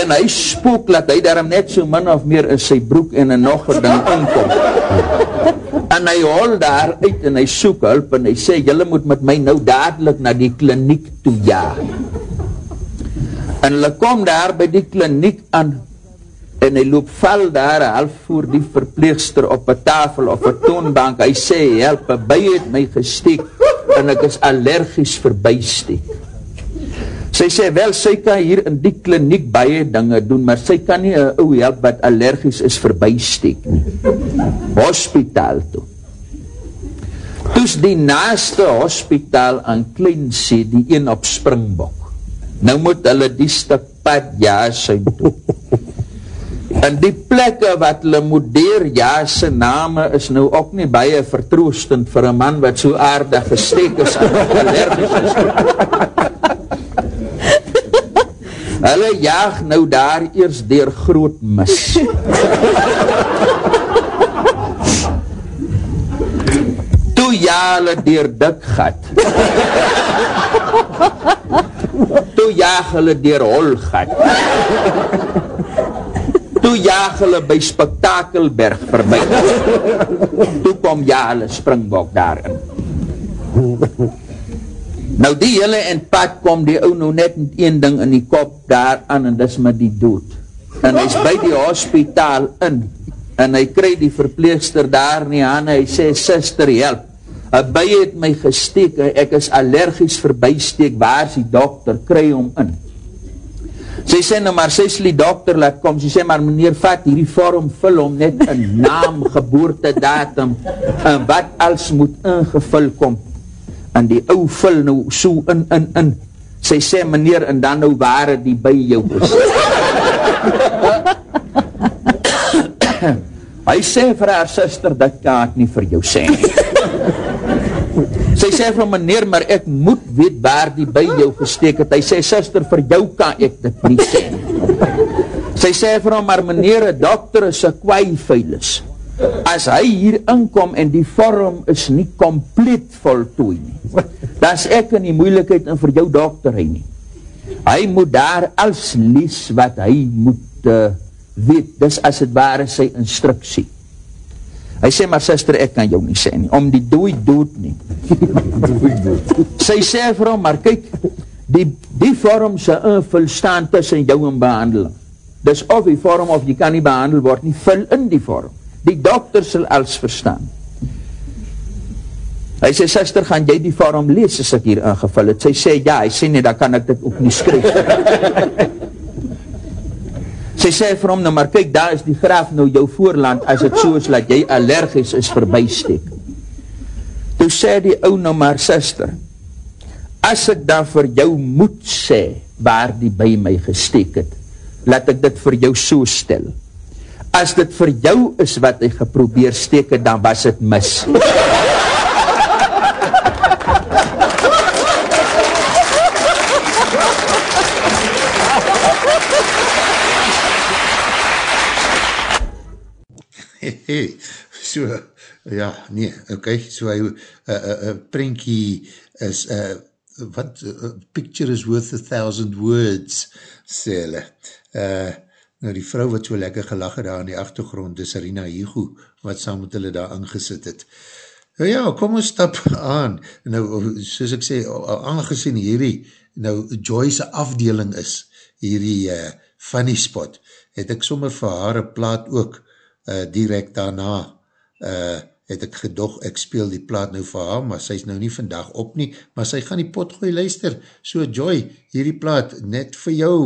En hy spook, dat hy daarom net so min of meer in sy broek en in nog een ding inkom. (laughs) En hy hol daar uit en hy soek hulp en hy sê, jylle moet met my nou dadelijk na die kliniek toe jaag. En hulle kom daar by die kliniek aan en hy loop val daar half voor die verpleegster op een tafel of een toonbank, hy sê, help, een by het my gesteek, en ek is allergies vir bysteek. Sy sê, wel, sy kan hier in die kliniek baie dinge doen, maar sy kan nie een ou help wat allergies is vir bysteek nie. Hospitaal toe. Toes die naaste hospitaal aan Kleinsie, die een op Springbok. Nou moet hulle die stuk pad jaas uit toe. En die plekke wat hulle moet deur, ja, sy name is nou ook nie baie vertroostend vir een man wat so aardig gesteek is en allergisch is. Hulle jaag nou daar eers deur groot mis. Toe ja hulle deur dik gat. Toe jaag hulle deur hol gat jaag hulle by Spektakelberg verby. (laughs) Toe kom ja hulle springbok daarin. Nou die hele en pad kom die ou nou net met een ding in die kop daar aan en dis met die dood. En hy is by die hospitaal in en hy kry die verpleegster daar nie aan hy sê, sister help, een by het my gesteek, ek is allergies vir bysteek, waar is die dokter, kry hom in. Sy sê nou maar, sy sê die dokter laat kom, sy sê maar meneer vat hierdie vorm, vul hom net een (laughs) naam, geboorte datum, en wat als moet ingevul kom. En die ou vul nou so in, in, in. Sy sê meneer, en dan nou waar die by jou is. (laughs) Hy sê vir haar sister, dit kan ek nie vir jou sê nie. Sy sê vir meneer, maar ek moet weet waar die by jou gesteek het. Hy sê, sister, vir jou kan ek dit nie sê. Sy sê vir hom, maar meneer, een dokter is een kwaaivuilis. As hy hier inkom en die vorm is nie compleet voltooi nie, dan is ek in die moeilikheid en vir jou dokter hy nie. Hy moet daar als lees wat hy moet uh, weet, dis as het ware sy instructie. Hy sê, maar sister, ek kan jou nie sê nie, om die dooi dood nie. (laughs) Sy sê vir hom, maar kyk, die, die vorm sy invul staan tussen jou en behandeling. Dus of die vorm of jy kan nie behandel word nie, vul in die vorm. Die dokter sal als verstaan. Hy sê, sister, gaan jy die vorm lees as ek hier ingevul het? Sy sê, ja, hy sê nie, dan kan ek dit ook nie skryf. (laughs) Sy sê vir hom, nou maar kyk, daar is die graaf nou jou voorland, as het so is, dat jy allergisch is voorbijsteek. Toe sê die ou nou maar, sister, as ek dan vir jou moet sê, waar die by my gesteek het, laat ek dit vir jou so stel. As dit vir jou is wat hy geprobeer steek het, dan was het mis. So, ja, nee, ok, so hy, uh, uh, uh, prentjie is, uh, wat, uh, picture is worth a thousand words, sê hulle. Uh, nou die vrou wat so lekker gelag het daar in die achtergrond, is Rina Higo, wat saam met hulle daar aangesit het. Nou ja, kom ons stap (laughs) aan. Nou, soos ek sê, aangezien hierdie, nou Joyce afdeling is, hierdie uh, funny spot, het ek sommer vir haar plaat ook, uh, direct daarna uh, het ek gedog, ek speel die plaat nou vir haar, maar sy is nou nie vandag op nie, maar sy gaan die pot gooi luister, so Joy, hierdie plaat net vir jou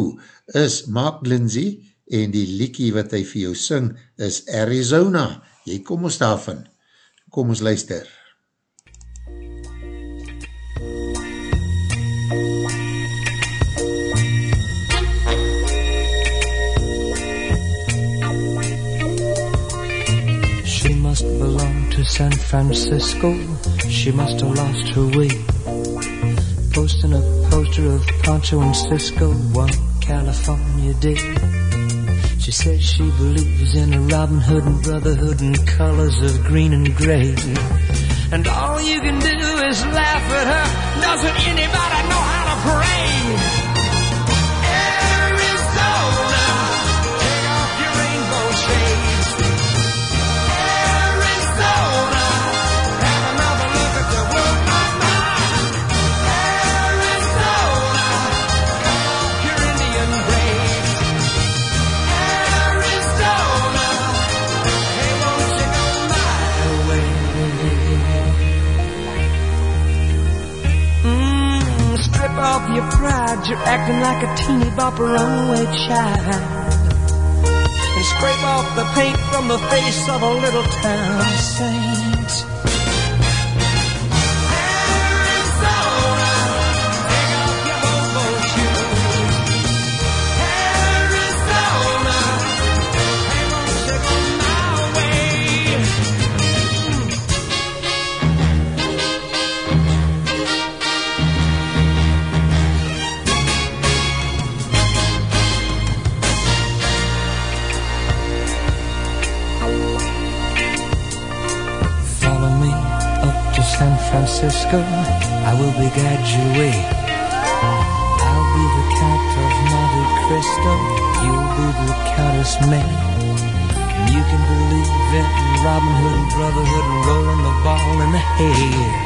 is Mark Lindsay, en die liekie wat hy vir jou sing is Arizona, jy kom ons daarvan, kom ons luister. San Francisco, she must have lost her way. Posting a poster of Poncho and Cisco one California day. She says she believes in a Robin Hood and brotherhood and colors of green and gray. And all you can do is laugh at her. Doesn't anybody know how to pray? Off your pride, you're acting like a teeny bopper runaway child. And scrape off the paint from the face of a little town saint. Francisco. I will be your. I'll be the Count of Monte Cristo. You'll be the Countess May. You can believe in Robin Hood and Brotherhood rolling the ball in the hay.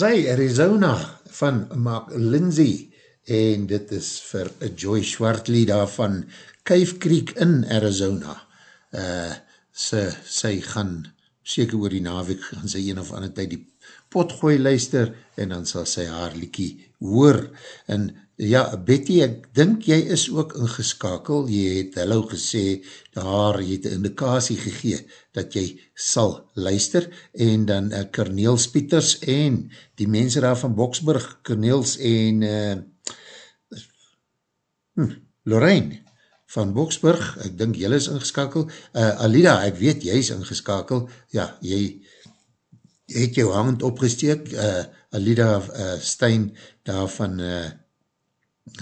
As hy Arizona van Mark Lindsay en dit is vir Joy Swartley daar van Cave Creek in Arizona. Uh, sy, sy gaan seker oor die naweek gaan sy een of ander tyd die potgooi luister en dan sal sy haar liekie hoor. En ja, Betty, ek dink jy is ook ingeskakel, jy het hallo gesê, daar, jy het een indikasie gegee, dat jy sal luister, en dan uh, Corneels Pieters en die mense daar van Boksburg, Corneels en uh, hm, Lorraine van Boksburg, ek dink jylle is ingeskakel, uh, Alida, ek weet jy is ingeskakel, ja, jy het jou hangend opgesteek, uh, Alida uh, Stein daar van uh,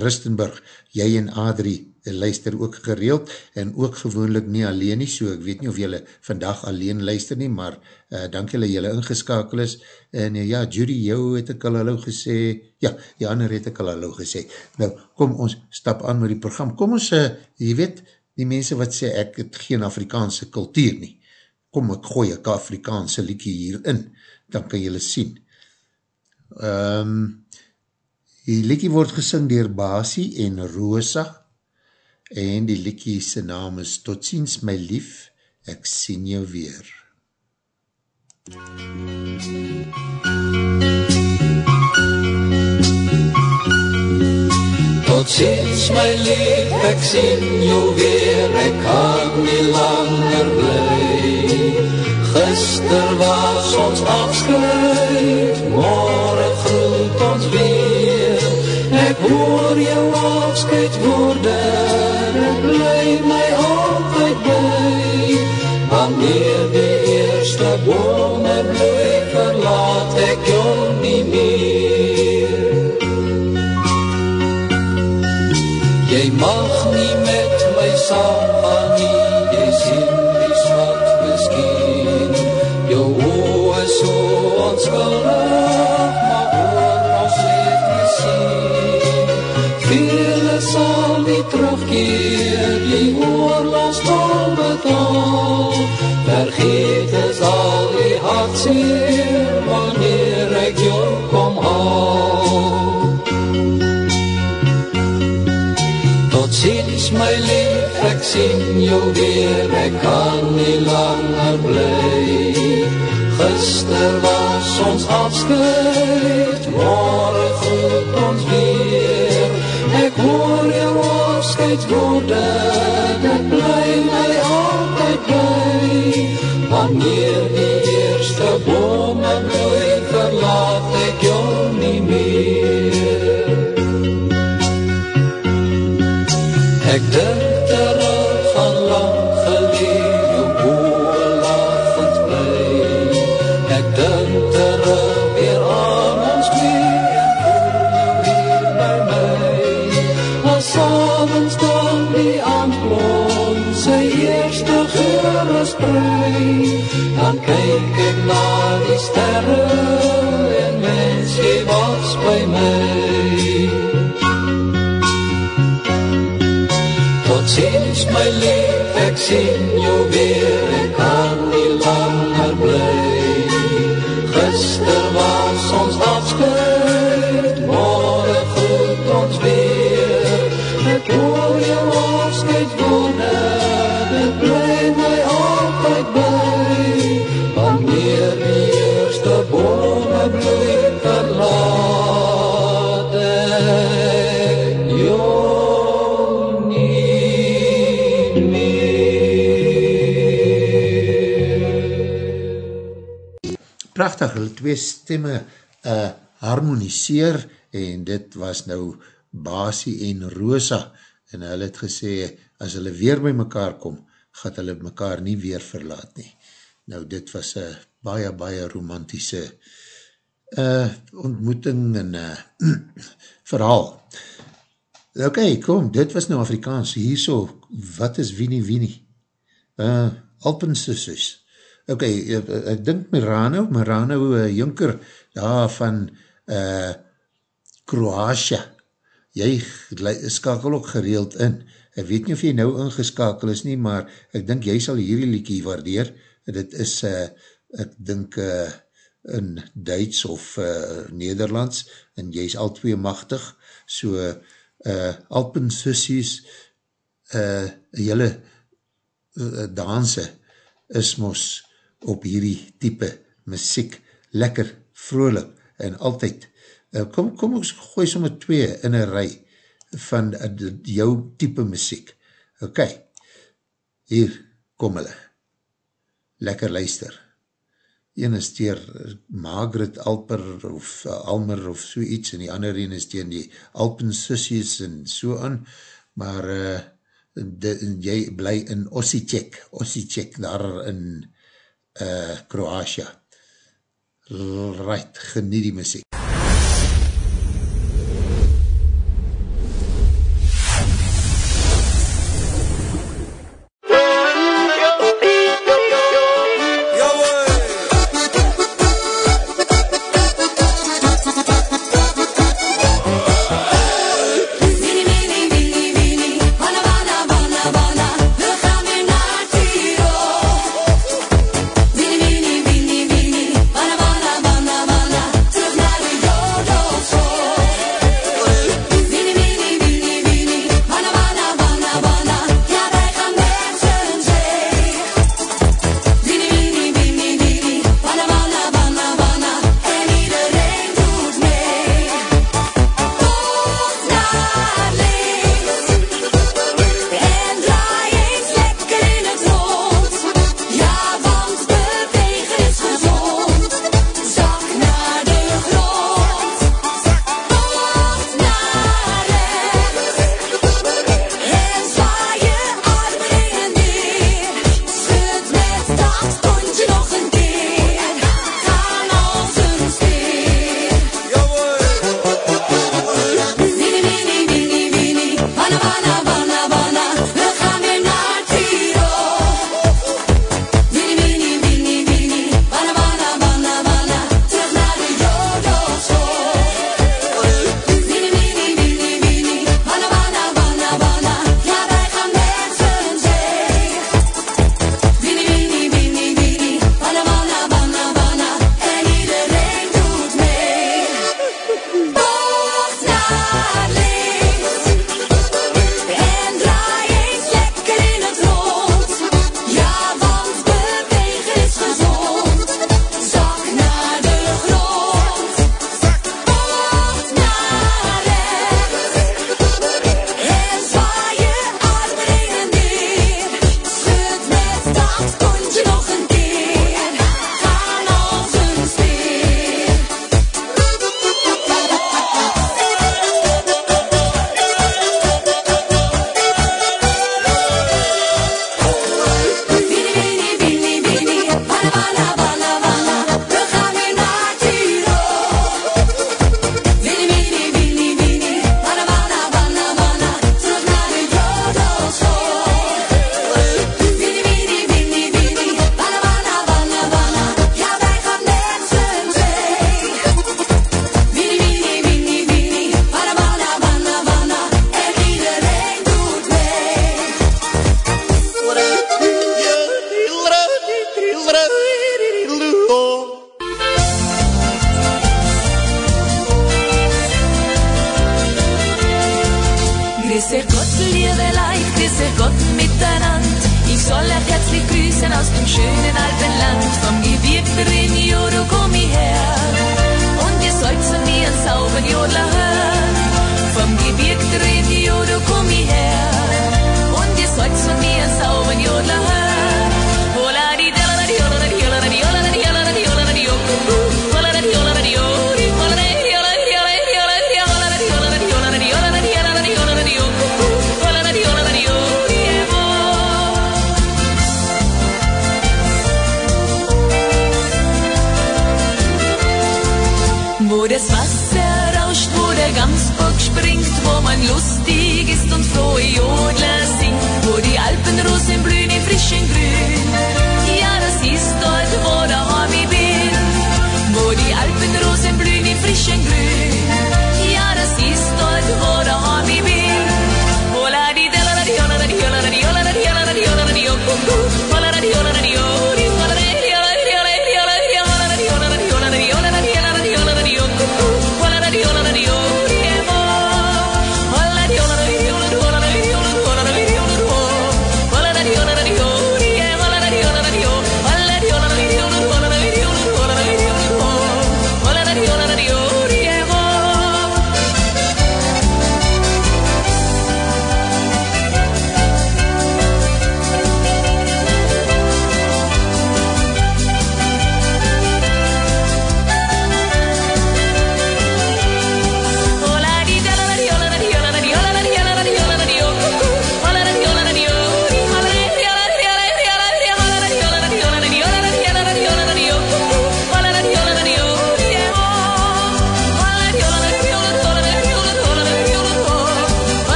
Rustenburg, jy en Adrie luister ook gereeld en ook gewoonlik nie alleen nie, so ek weet nie of jylle vandag alleen luister nie, maar uh, dank jylle jylle ingeskakel is en uh, ja, Judy, jou het ek al hallo gesê, ja, die ander het ek al hallo gesê. Nou, kom ons stap aan met die program. Kom ons, uh, jy weet, die mense wat sê ek het geen Afrikaanse kultuur nie. Kom ek gooi ek Afrikaanse liekie hierin, dan kan jylle sien. Ehm, um, Die liekie word gesing dier Basie en Rosa en die liekie sy naam is Tot ziens my lief, ek sien jou weer. Tot ziens my lief, ek sien jou weer, ek kan nie langer bly. Gister was ons afscheid, morgen groet ons weer. Hoor jou afscheid woorde, ek bly my jou weer, ek kan nie langer bly. Gister was ons afscheid, morgen groet ons weer. Ek hoor jou afscheidswoorde, dit bly my altyd by. Wanneer Ziens my lief, ek sien jou weer, Prachtig, hulle twee stemme uh, harmoniseer en dit was nou Basie en Rosa en hulle het gesê, as hulle weer by mekaar kom, gaat hulle mekaar nie weer verlaat nie. Nou dit was een baie, baie romantische uh, ontmoeting en uh, (clears throat) verhaal. Ok, kom, dit was nou Afrikaans, hierso, wat is Winnie Winnie? Uh, Alpensissus. Ok, ek, ek dink Mirano, Mirano uh, Junker, daar van uh, Kroatia, jy skakel ook gereeld in. Ek weet nie of jy nou ingeskakel is nie, maar ek dink jy sal hierdie liekie waardeer. Dit is, uh, ek dink, uh, in Duits of uh, Nederlands, en jy is al twee machtig, so uh, Alpensissies, uh, jylle uh, danse is mos op hierdie type muziek lekker, vrolik en altyd. Uh, kom, kom ons gooi somme twee in een rij van uh, jou type muziek. Ok, hier kom hulle. Lekker luister. Een is dier Margaret Alper of uh, Almer of so iets en die ander een is dier die Alpensissies en so aan, maar uh, de, jy bly in Ossicek, Ossicek daar in uh, Kroatia. Right, genie die muziek.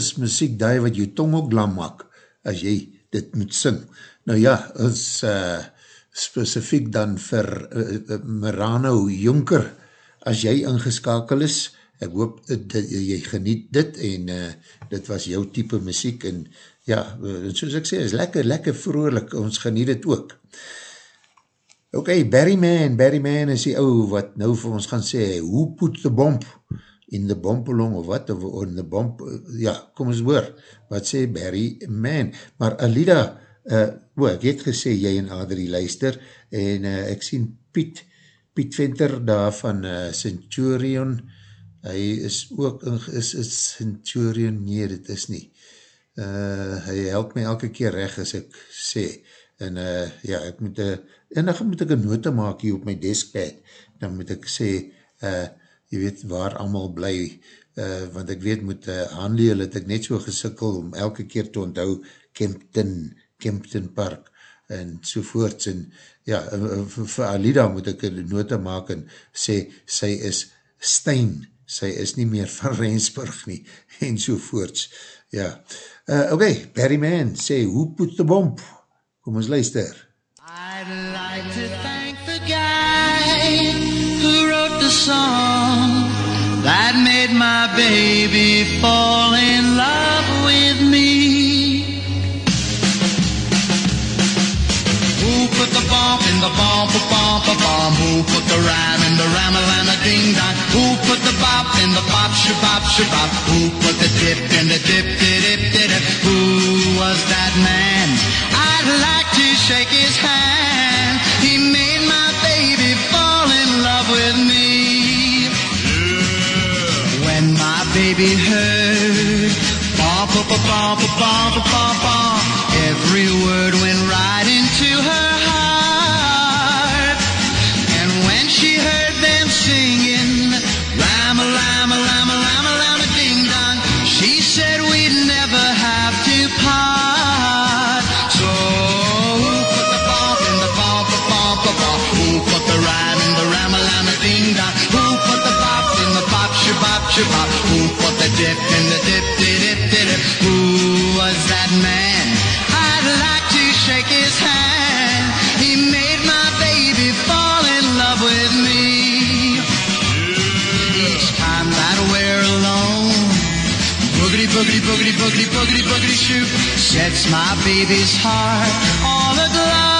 Is muziek die wat jou tong ook lam maak, as jy dit moet sing. Nou ja, is uh, specifiek dan vir uh, Merano Jonker, as jy ingeskakel is, ek hoop dat jy geniet dit, en uh, dit was jou type muziek, en ja, soos ek sê, is lekker, lekker vrolijk, ons geniet dit ook. Ok, Barry Man, Barry Man is die ou wat nou vir ons gaan sê, who put the bomb in the bompelong of wat, of in the bomp, ja, kom ons hoor, wat sê Barry Man, maar Alida, uh, oh, ek het gesê, jy en Adrie luister, en uh, ek sien Piet, Piet Venter daar van uh, Centurion, hy is ook, is, is Centurion, nee, dit is nie, uh, hy help my elke keer recht as ek sê, en uh, ja, ek moet, uh, en dan moet ek een nota maak hier op my deskpad, dan moet ek sê, uh, jy weet waar allemaal bly, uh, want ek weet moet uh, handleel, het ek net so gesikkel om elke keer te onthou Kempton, Kempton Park, en sovoorts, en ja, vir Alida moet ek een nota maak en sê, sy is Stein, sy is nie meer (laughs) van Rensburg nie, (laughs) en sovoorts, ja. Uh, ok, Barry Man, sê, hoe put the bomb? Kom ons luister. I'd like to thank the guy the song that made my baby fall in love with me. Who put the bomb in the bomb, a bomb, a bomb? Who put the ram in the ramalama ding dong? Who put the bop in the pop, shabop, shabop? Who put the dip in the dip, dip, dip, dip? Who was that man? I'd like to shake his hand. He made my baby fall in love with me. baby heard. Ba ba ba ba ba ba ba ba. Every shabop? Who put the dip in the dip, dip, dip, dip? Who was that man? I'd like to shake his hand. He made my baby fall in love with me. Each time that we're alone, boogity, boogity, boogity, boogity, boogity, boogity, shoot, sets my baby's heart all aglow.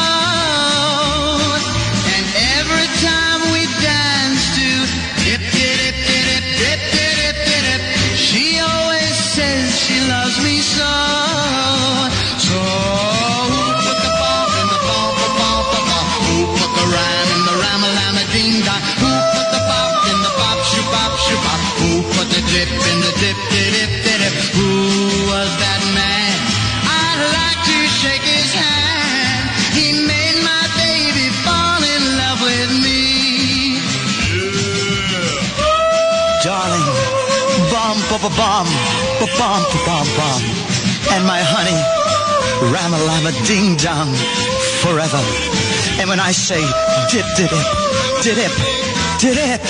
Bomb, bomb, bomb. And my honey, ramalama ding dong, forever. And when I say dip, dip, dip, dip, dip, dip,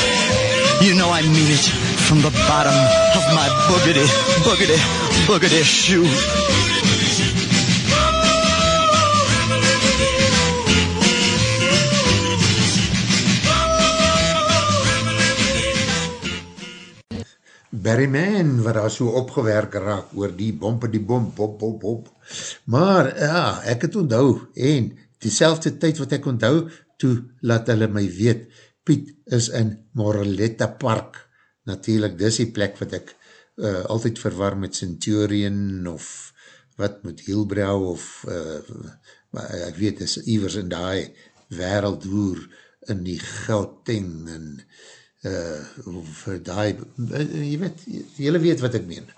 you know I mean it from the bottom of my boogity, boogity, boogity shoe. Barry Man, wat daar so opgewerk raak oor die bompe die bom, bop, bop, bop. Maar, ja, ek het onthou, en diezelfde tyd wat ek onthou, toe laat hulle my weet, Piet is in Moraletta Park. Natuurlijk, dis die plek wat ek uh, altyd verwar met Centurion, of wat met Hielbrau, of uh, maar ek weet, is ivers in die wereldhoer, in die Gauteng, en uh, vir die, uh, jy weet, jylle weet wat ek meen.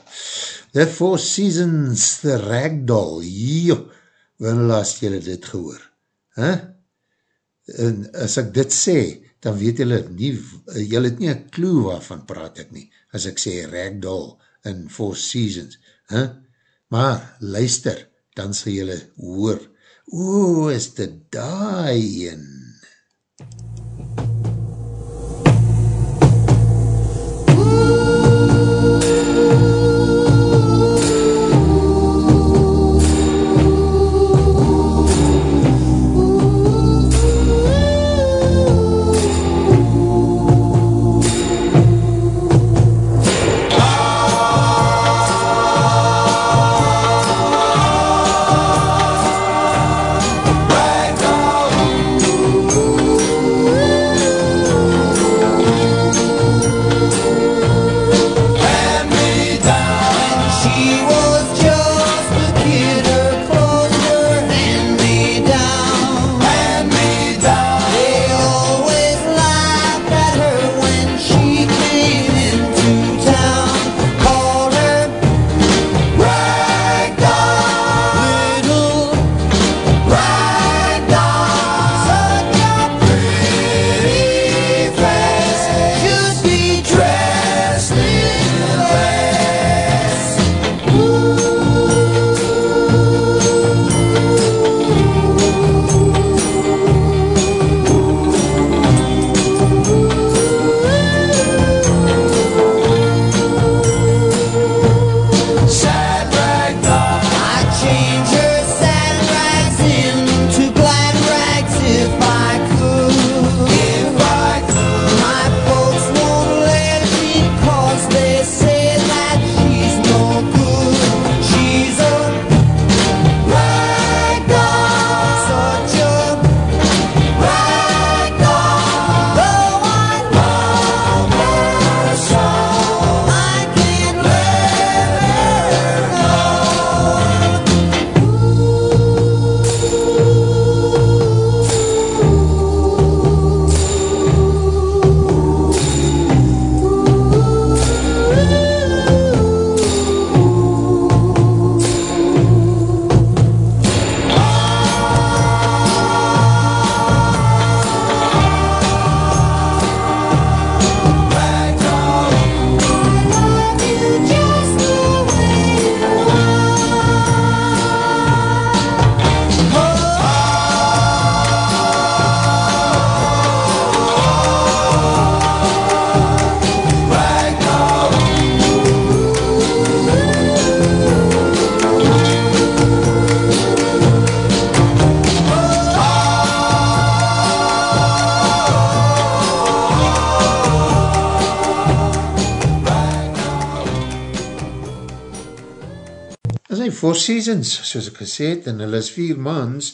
(laughs) the Four Seasons, The Ragdoll, joh, wanneer laat jylle dit gehoor? Huh? En as ek dit sê, dan weet jylle nie, jylle het nie een clue waarvan praat ek nie, as ek sê Ragdoll in Four Seasons. Huh? Maar, luister, dan sal jylle hoor, oe, is dit daai een? Four Seasons, soos ek gesê het, en hulle is vier maans,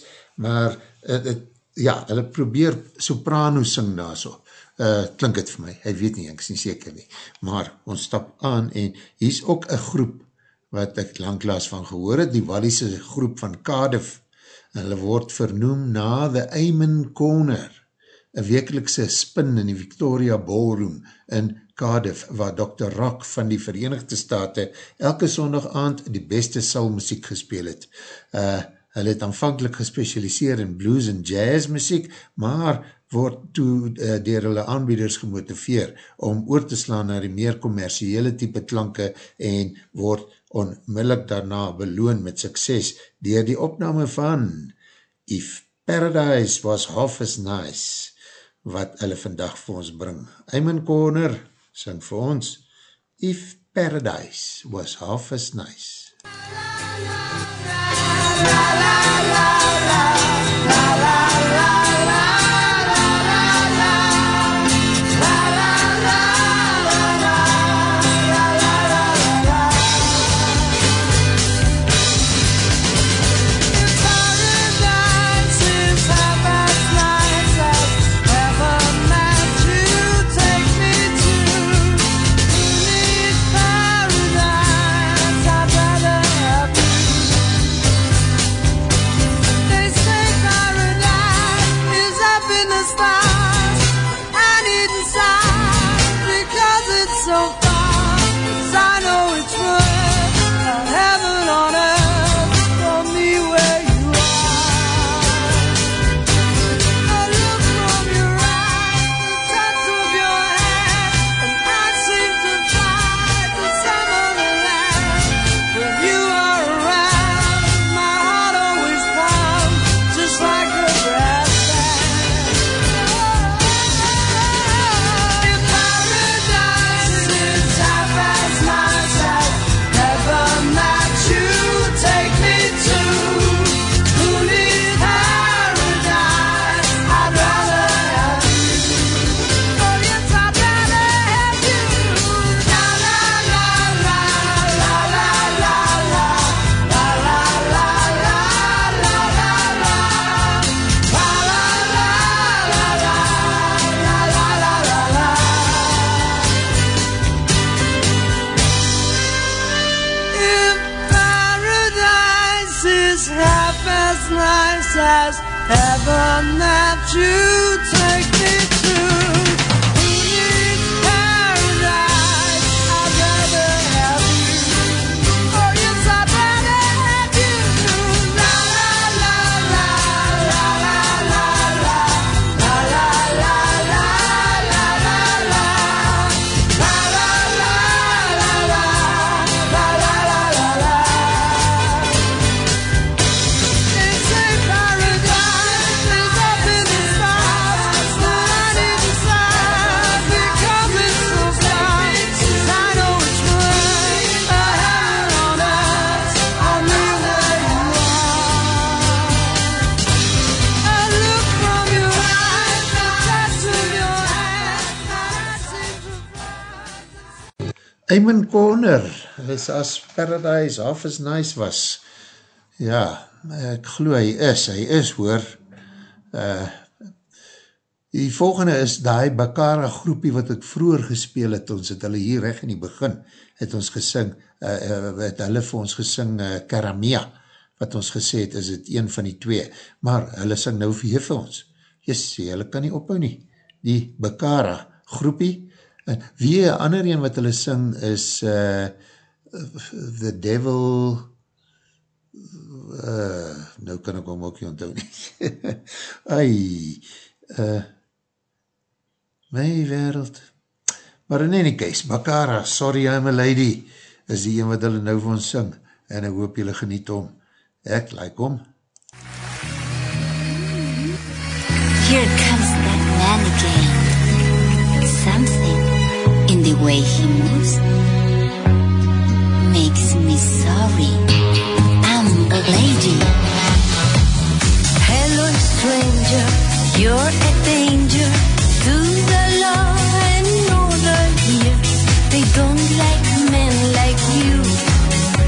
maar uh, het, ja, hulle probeer soprano sing daar so. Uh, klink het vir my, hy weet nie, ek is nie seker nie. Maar ons stap aan en hier is ook een groep wat ek langklaas van gehoor het, die Walliese groep van Cardiff. Hulle word vernoem na The Amen Corner. een wekelikse spin in die Victoria Ballroom in Cardiff, waar Dr. Rock van die Verenigde Staten elke sondag aand die beste soulmuziek gespeel het. Uh, hy het aanvankelijk gespecialiseer in blues en jazz muziek, maar word toe uh, dier hulle aanbieders gemotiveer om oor te slaan na die meer commerciële type klanke en word onmiddellik daarna beloon met sukses dier die opname van If Paradise Was Half As Nice wat hulle vandag vir ons bring. Eamon Corner sing vir ons If Paradise Was Half As Nice. So is as Paradise Half as Nice was. Ja, ek glo hy is, hy is hoor. Uh, die volgende is die Bakara groepie wat ek vroeger gespeel het, ons het hulle hier recht in die begin, het ons gesing, uh, het hulle vir ons gesing uh, Karamia, wat ons gesê het, is het een van die twee, maar hulle sing nou vir vir ons. Yes, hulle kan nie ophou nie. Die Bakara groepie, en wie een ander een wat hulle sing is uh, The Devil uh, nou kan ek hom ook nie onthou nie. (laughs) Ai, uh, my wereld. Maar in any case, Bakara, Sorry I'm a Lady, is die een wat hulle nou vir ons sing, en ek hoop julle geniet om. Ek like om. Here comes that man again. Something in the way he moves makes me sorry. I'm a lady. Hello, stranger, you're a danger to the law and order here. They don't like men like you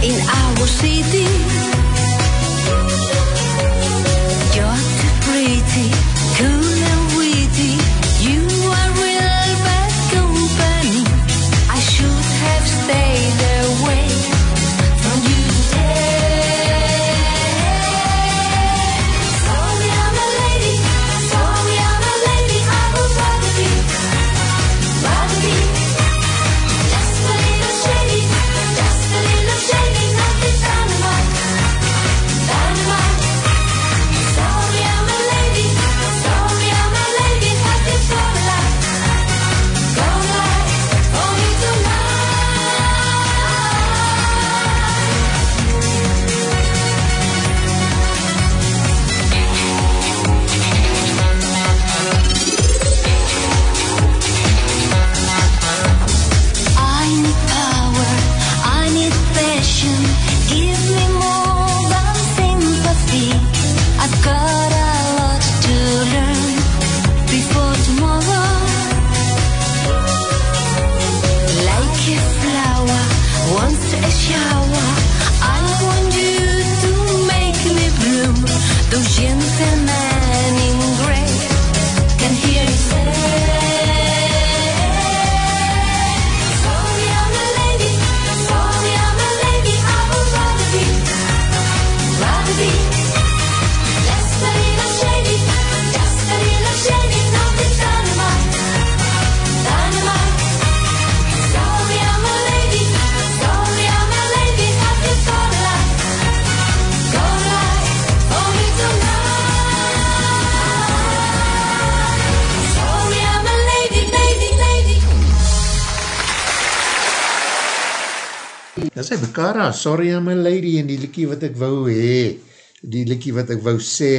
in our city. You're too pretty, Bekara, Sorry I'm a Lady, en die liekie wat ek wou hee, die liekie wat ek wou sê,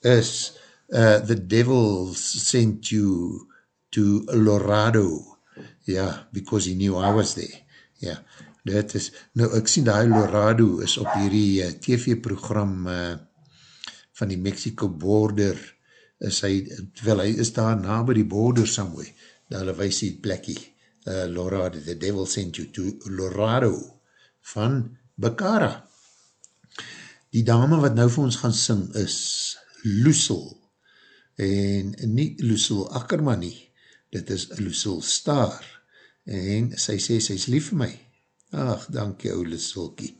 is uh, The Devil Sent You to Lorado. Ja, because he knew I was there. Ja, dit is, nou ek sien die Lorado is op hierdie uh, TV-program uh, van die Mexico border, is hy, terwyl hy is daar na by die border somewhere, daar hulle wees die plekkie, uh, Lorado, The Devil Sent You to Lorado, van Bekara. Die dame wat nou vir ons gaan sing is Lucille, en nie Lucille Ackerman nie, dit is Lucille Star, en sy sê, sy is lief vir my. Ach, dankie ou Lucillekie.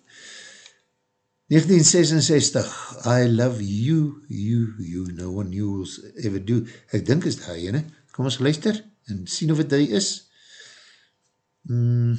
1966, I love you, you, you, no one you will ever do. Ek dink is die ene. Kom ons luister en sien of het die is. Mm.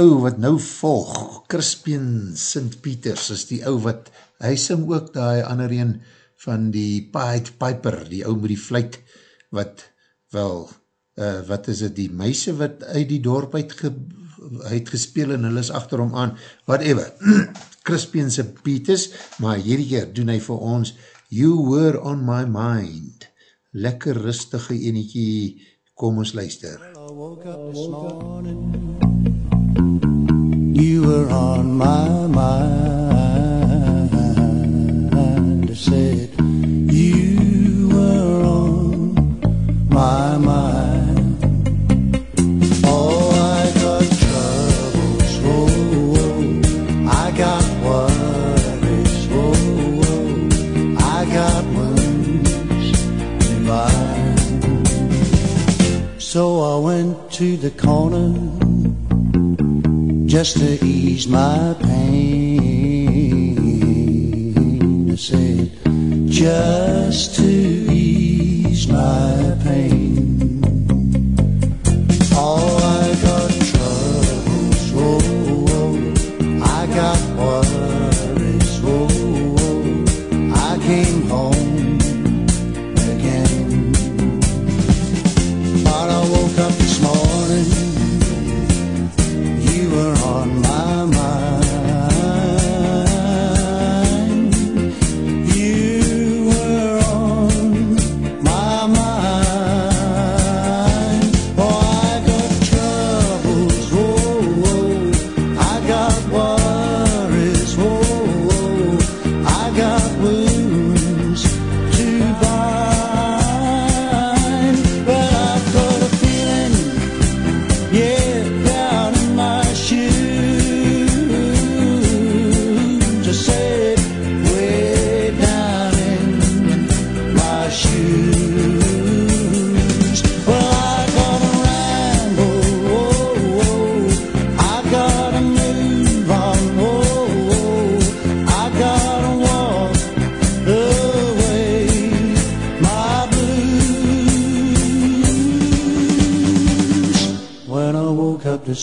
ou wat nou volg, Crispian St. Peters, is die ou wat, hy sing ook die ander een van die Pied Piper, die ou met die fluit, wat wel, uh, wat is het, die meise wat uit die dorp uitge, uitgespeel en hulle is achter hom aan, whatever, (clears throat) Crispian St. Peters, maar hierdie keer doen hy vir ons, You Were On My Mind, lekker rustige eniekie, kom ons luister. I woke up this morning. You were on my mind. I said you were on my mind. Oh, I got troubles. Oh, whoa. I got worries. Oh, whoa. I got wounds in mind. So I went to the corner just to ease my pain. I said, just to ease my pain. Oh,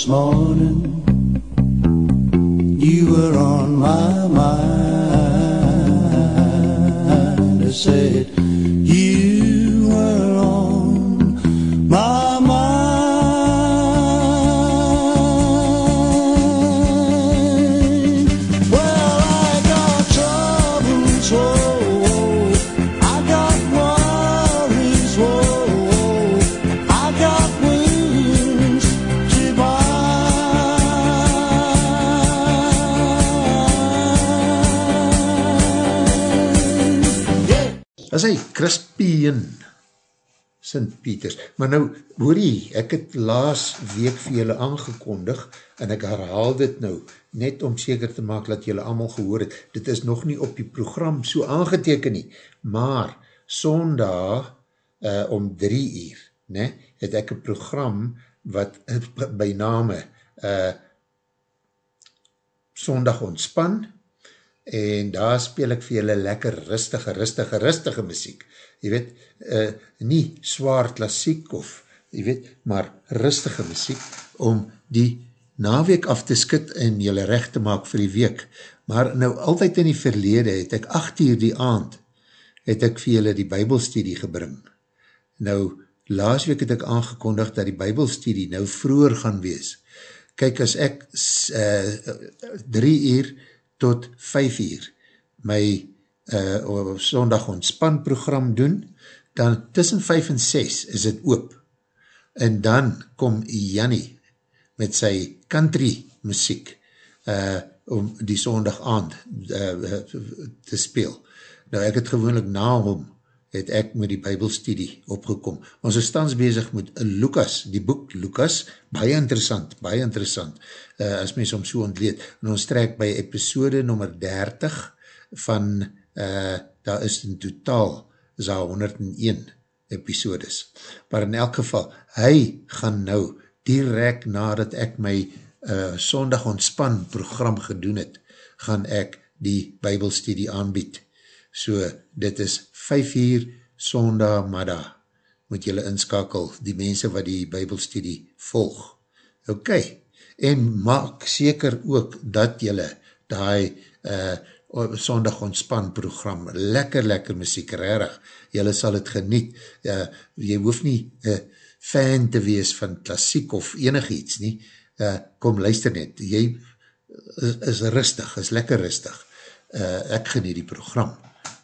this morning, you were on my mind. I said, 1 St. Peters. Maar nou, hoorie, ek het laas week vir julle aangekondig en ek herhaal dit nou, net om seker te maak dat julle allemaal gehoor het. Dit is nog nie op die program so aangeteken nie, maar sondag uh, om 3 uur, ne, het ek een program wat (laughs) by name uh, Sondag ontspan en daar speel ek vir julle lekker rustige, rustige, rustige muziek. Uh, Jy weet, uh, nie zwaar klassiek of, jy weet, maar rustige muziek om die naweek af te skit en julle recht te maak vir die week. Maar nou, altyd in die verlede het ek acht uur die aand, het ek vir julle die bybelstudie gebring. Nou, laas week het ek aangekondig dat die bybelstudie nou vroeger gaan wees. Kyk, as ek uh, drie uur tot vijf uur my uh, sondag ontspan program doen, dan tussen 5 en 6 is het oop. En dan kom Jannie met sy country muziek uh, om die sondag aand uh, te speel. Nou ek het gewoonlik na hom het ek met die bybelstudie opgekom. Ons is stans bezig met Lukas, die boek Lukas, baie interessant, baie interessant, uh, as mens om so ontleed. En ons trek by episode nummer 30 van, uh, daar is in totaal, is daar 101 episodes. Maar in elk geval, hy gaan nou, direct nadat ek my uh, sondag ontspan program gedoen het, gaan ek die bybelstudie aanbied. So, dit is 5 uur sondag middag moet jylle inskakel, die mense wat die bybelstudie volg. Ok, en maak seker ook dat jylle die uh, sondag ontspan program, lekker lekker muziek, rarig, jylle sal het geniet, uh, jy hoef nie uh, fan te wees van klassiek of enig iets nie, uh, kom luister net, jy is, is rustig, is lekker rustig, uh, ek geniet die program,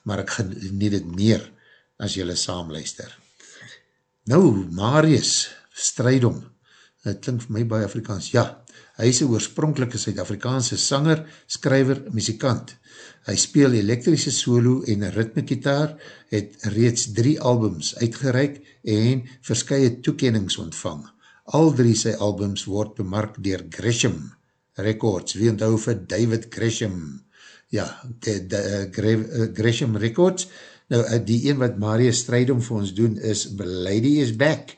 maar ek geniet het meer as jylle saam luister. Nou, Marius, strijd om, het klink vir my baie Afrikaans, ja, hy is een oorspronkelike Suid-Afrikaanse sanger, skryver, muzikant. Hy speel elektrische solo en ritmekitaar, het reeds drie albums uitgereik en verskye toekennings ontvang. Al drie sy albums word bemarkt dier Gresham Records, wie onthou vir David Gresham, ja, de, de, uh, Gresham Records, nou die een wat Marius strijd om vir ons doen is Lady is Back.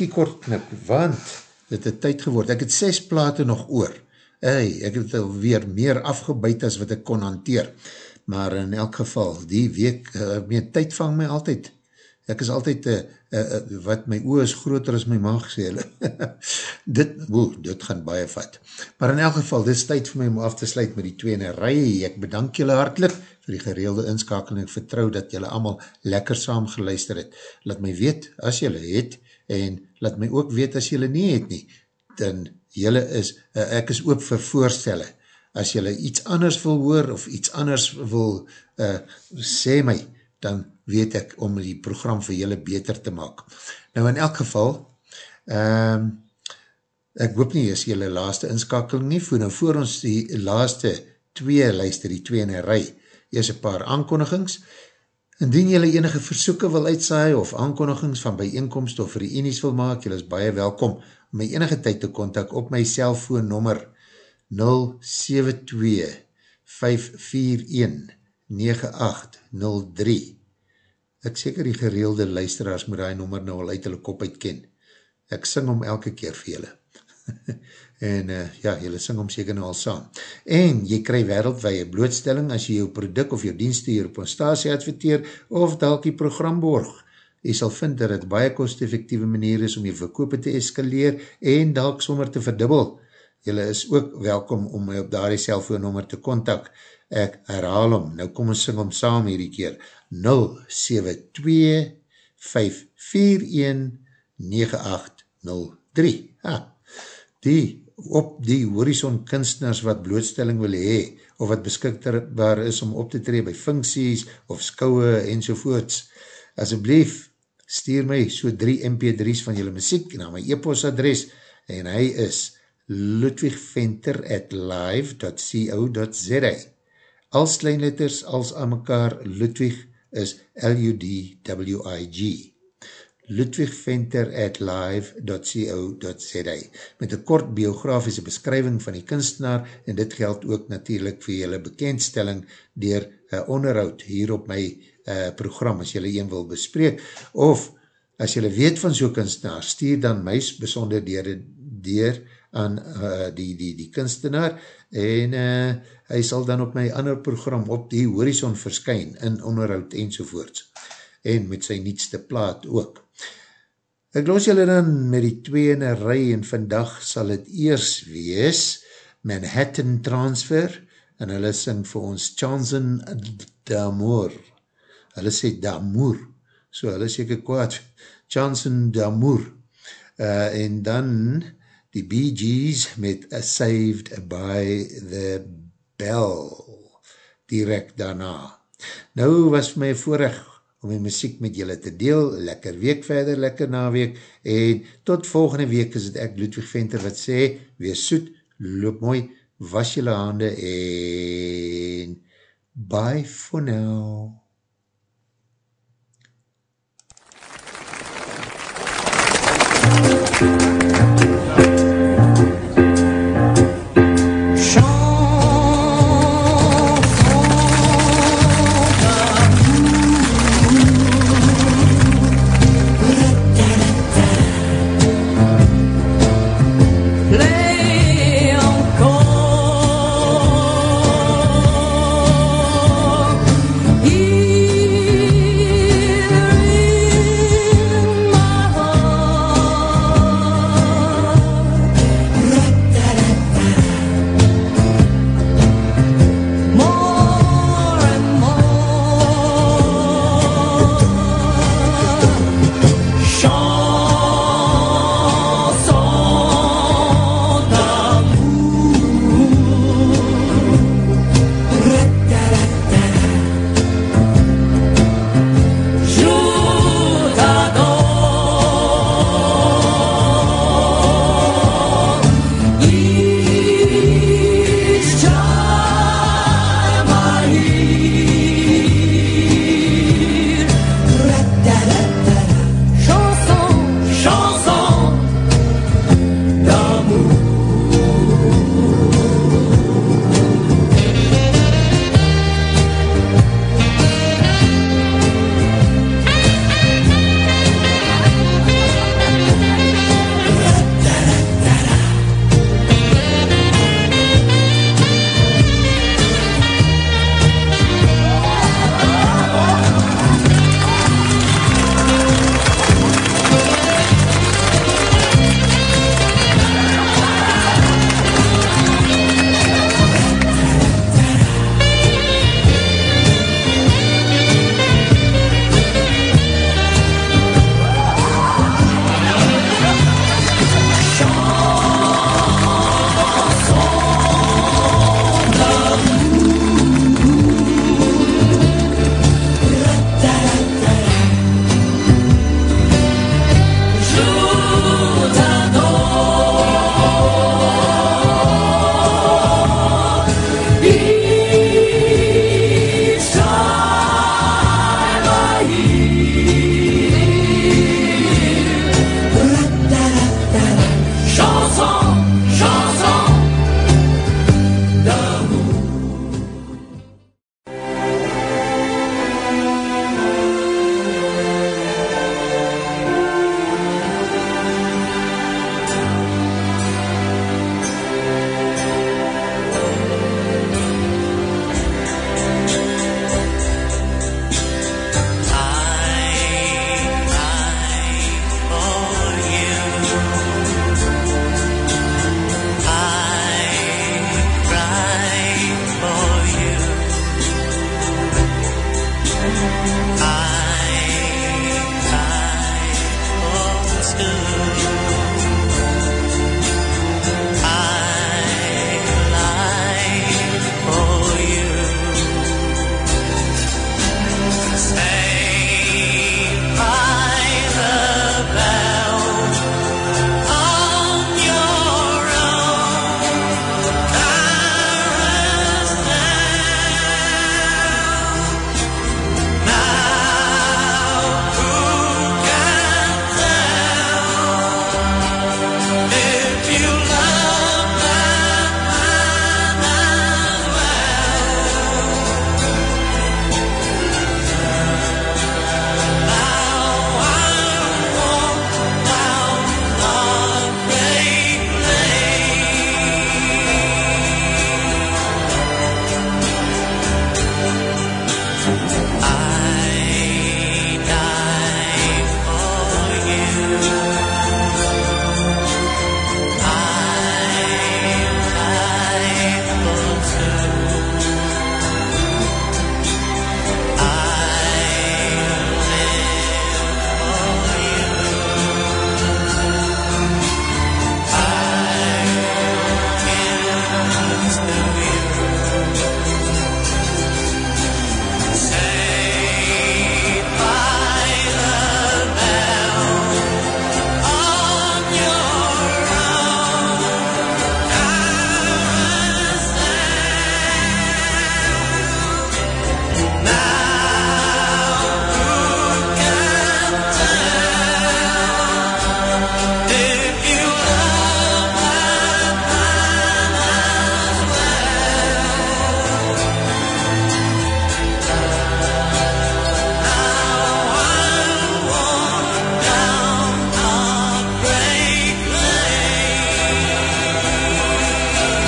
Bykie kort knip, want dit het tyd geword. Ek het ses plate nog oor. Hey, ek het weer meer afgebuid as wat ek kon hanteer. Maar in elk geval, die week, uh, my tyd vang my altyd. Ek is altyd, uh, uh, uh, wat my oor is groter as my maag sê hulle. (laughs) dit, woe, dit gaan baie vat. Maar in elk geval, dit is tyd vir my om af te sluit met die tweede rij. Ek bedank julle hartelijk die gereelde inskakeling. Ek vertrou dat julle allemaal lekker saam geluister het. Laat my weet as julle het en laat my ook weet as julle nie het nie. Dan julle is, uh, ek is ook vir voorstelle. As julle iets anders wil hoor of iets anders wil uh, sê my, dan weet ek om die program vir julle beter te maak. Nou in elk geval, um, ek hoop nie is julle laaste inskakeling nie, voor nou voor ons die laaste twee luister, die twee in een rij, eers een paar aankondigings, Indien jylle enige versoeken wil uitsaai of aankondigings van bijeenkomst of reenies wil maak, jylle is baie welkom om my enige tyd te kontak op my cellfoonnummer 072-541-9803. Ek seker die gereelde luisteraars moet die nommer nou al uit hulle kop uitken. Ek sing om elke keer vir jylle. (laughs) en uh, ja, jylle sing om seker nou al saam. En jy krij wereldwee blootstelling as jy jou product of jou dienste hier op ons stasie adverteer of dalk die program borg. Jy sal vind dat het baie kost-effectieve manier is om jy verkoop te eskaleer en dalk sommer te verdubbel. Jylle is ook welkom om my op daar die cellfoonnummer te kontak. Ek herhaal om, nou kom ons sing om saam hierdie keer. 072 541 9803 Ha, die op die horizon kunstenaars wat blootstelling wil hee, of wat beskikbaar is om op te tree by funksies, of skouwe enzovoorts. Asseblief, stuur my so 3 mp3's van julle muziek na my e-post adres, en hy is ludwigventer at live.co.za Als kleinletters, als aan mekaar, Ludwig is L-U-D-W-I-G ludwigventer at live.co.za met een kort biografiese beskrywing van die kunstenaar en dit geld ook natuurlijk vir julle bekendstelling dier uh, onderhoud hier op my uh, program as julle een wil bespreek of as julle weet van so'n kunstenaar stuur dan mys besonder dier, dier aan uh, die, die, die kunstenaar en uh, hy sal dan op my ander program op die horizon verskyn in onderhoud enzovoorts en met sy nietste plaat ook. Ek los julle dan met die tweene rij en vandag sal het eers wees Manhattan Transfer en hulle sing vir ons Chanson d'Amour. Hulle sê d'Amour, so hulle sê ek kwaad, Chanson d'Amour. Uh, en dan die Bee Gees met A Saved by the Bell direct daarna. Nou was my voorrecht om die muziek met julle te deel, lekker week verder, lekker naweek, en tot volgende week is het ek Ludwig Venter wat sê, wees soet, loop mooi, was julle hande, en bye for now. Play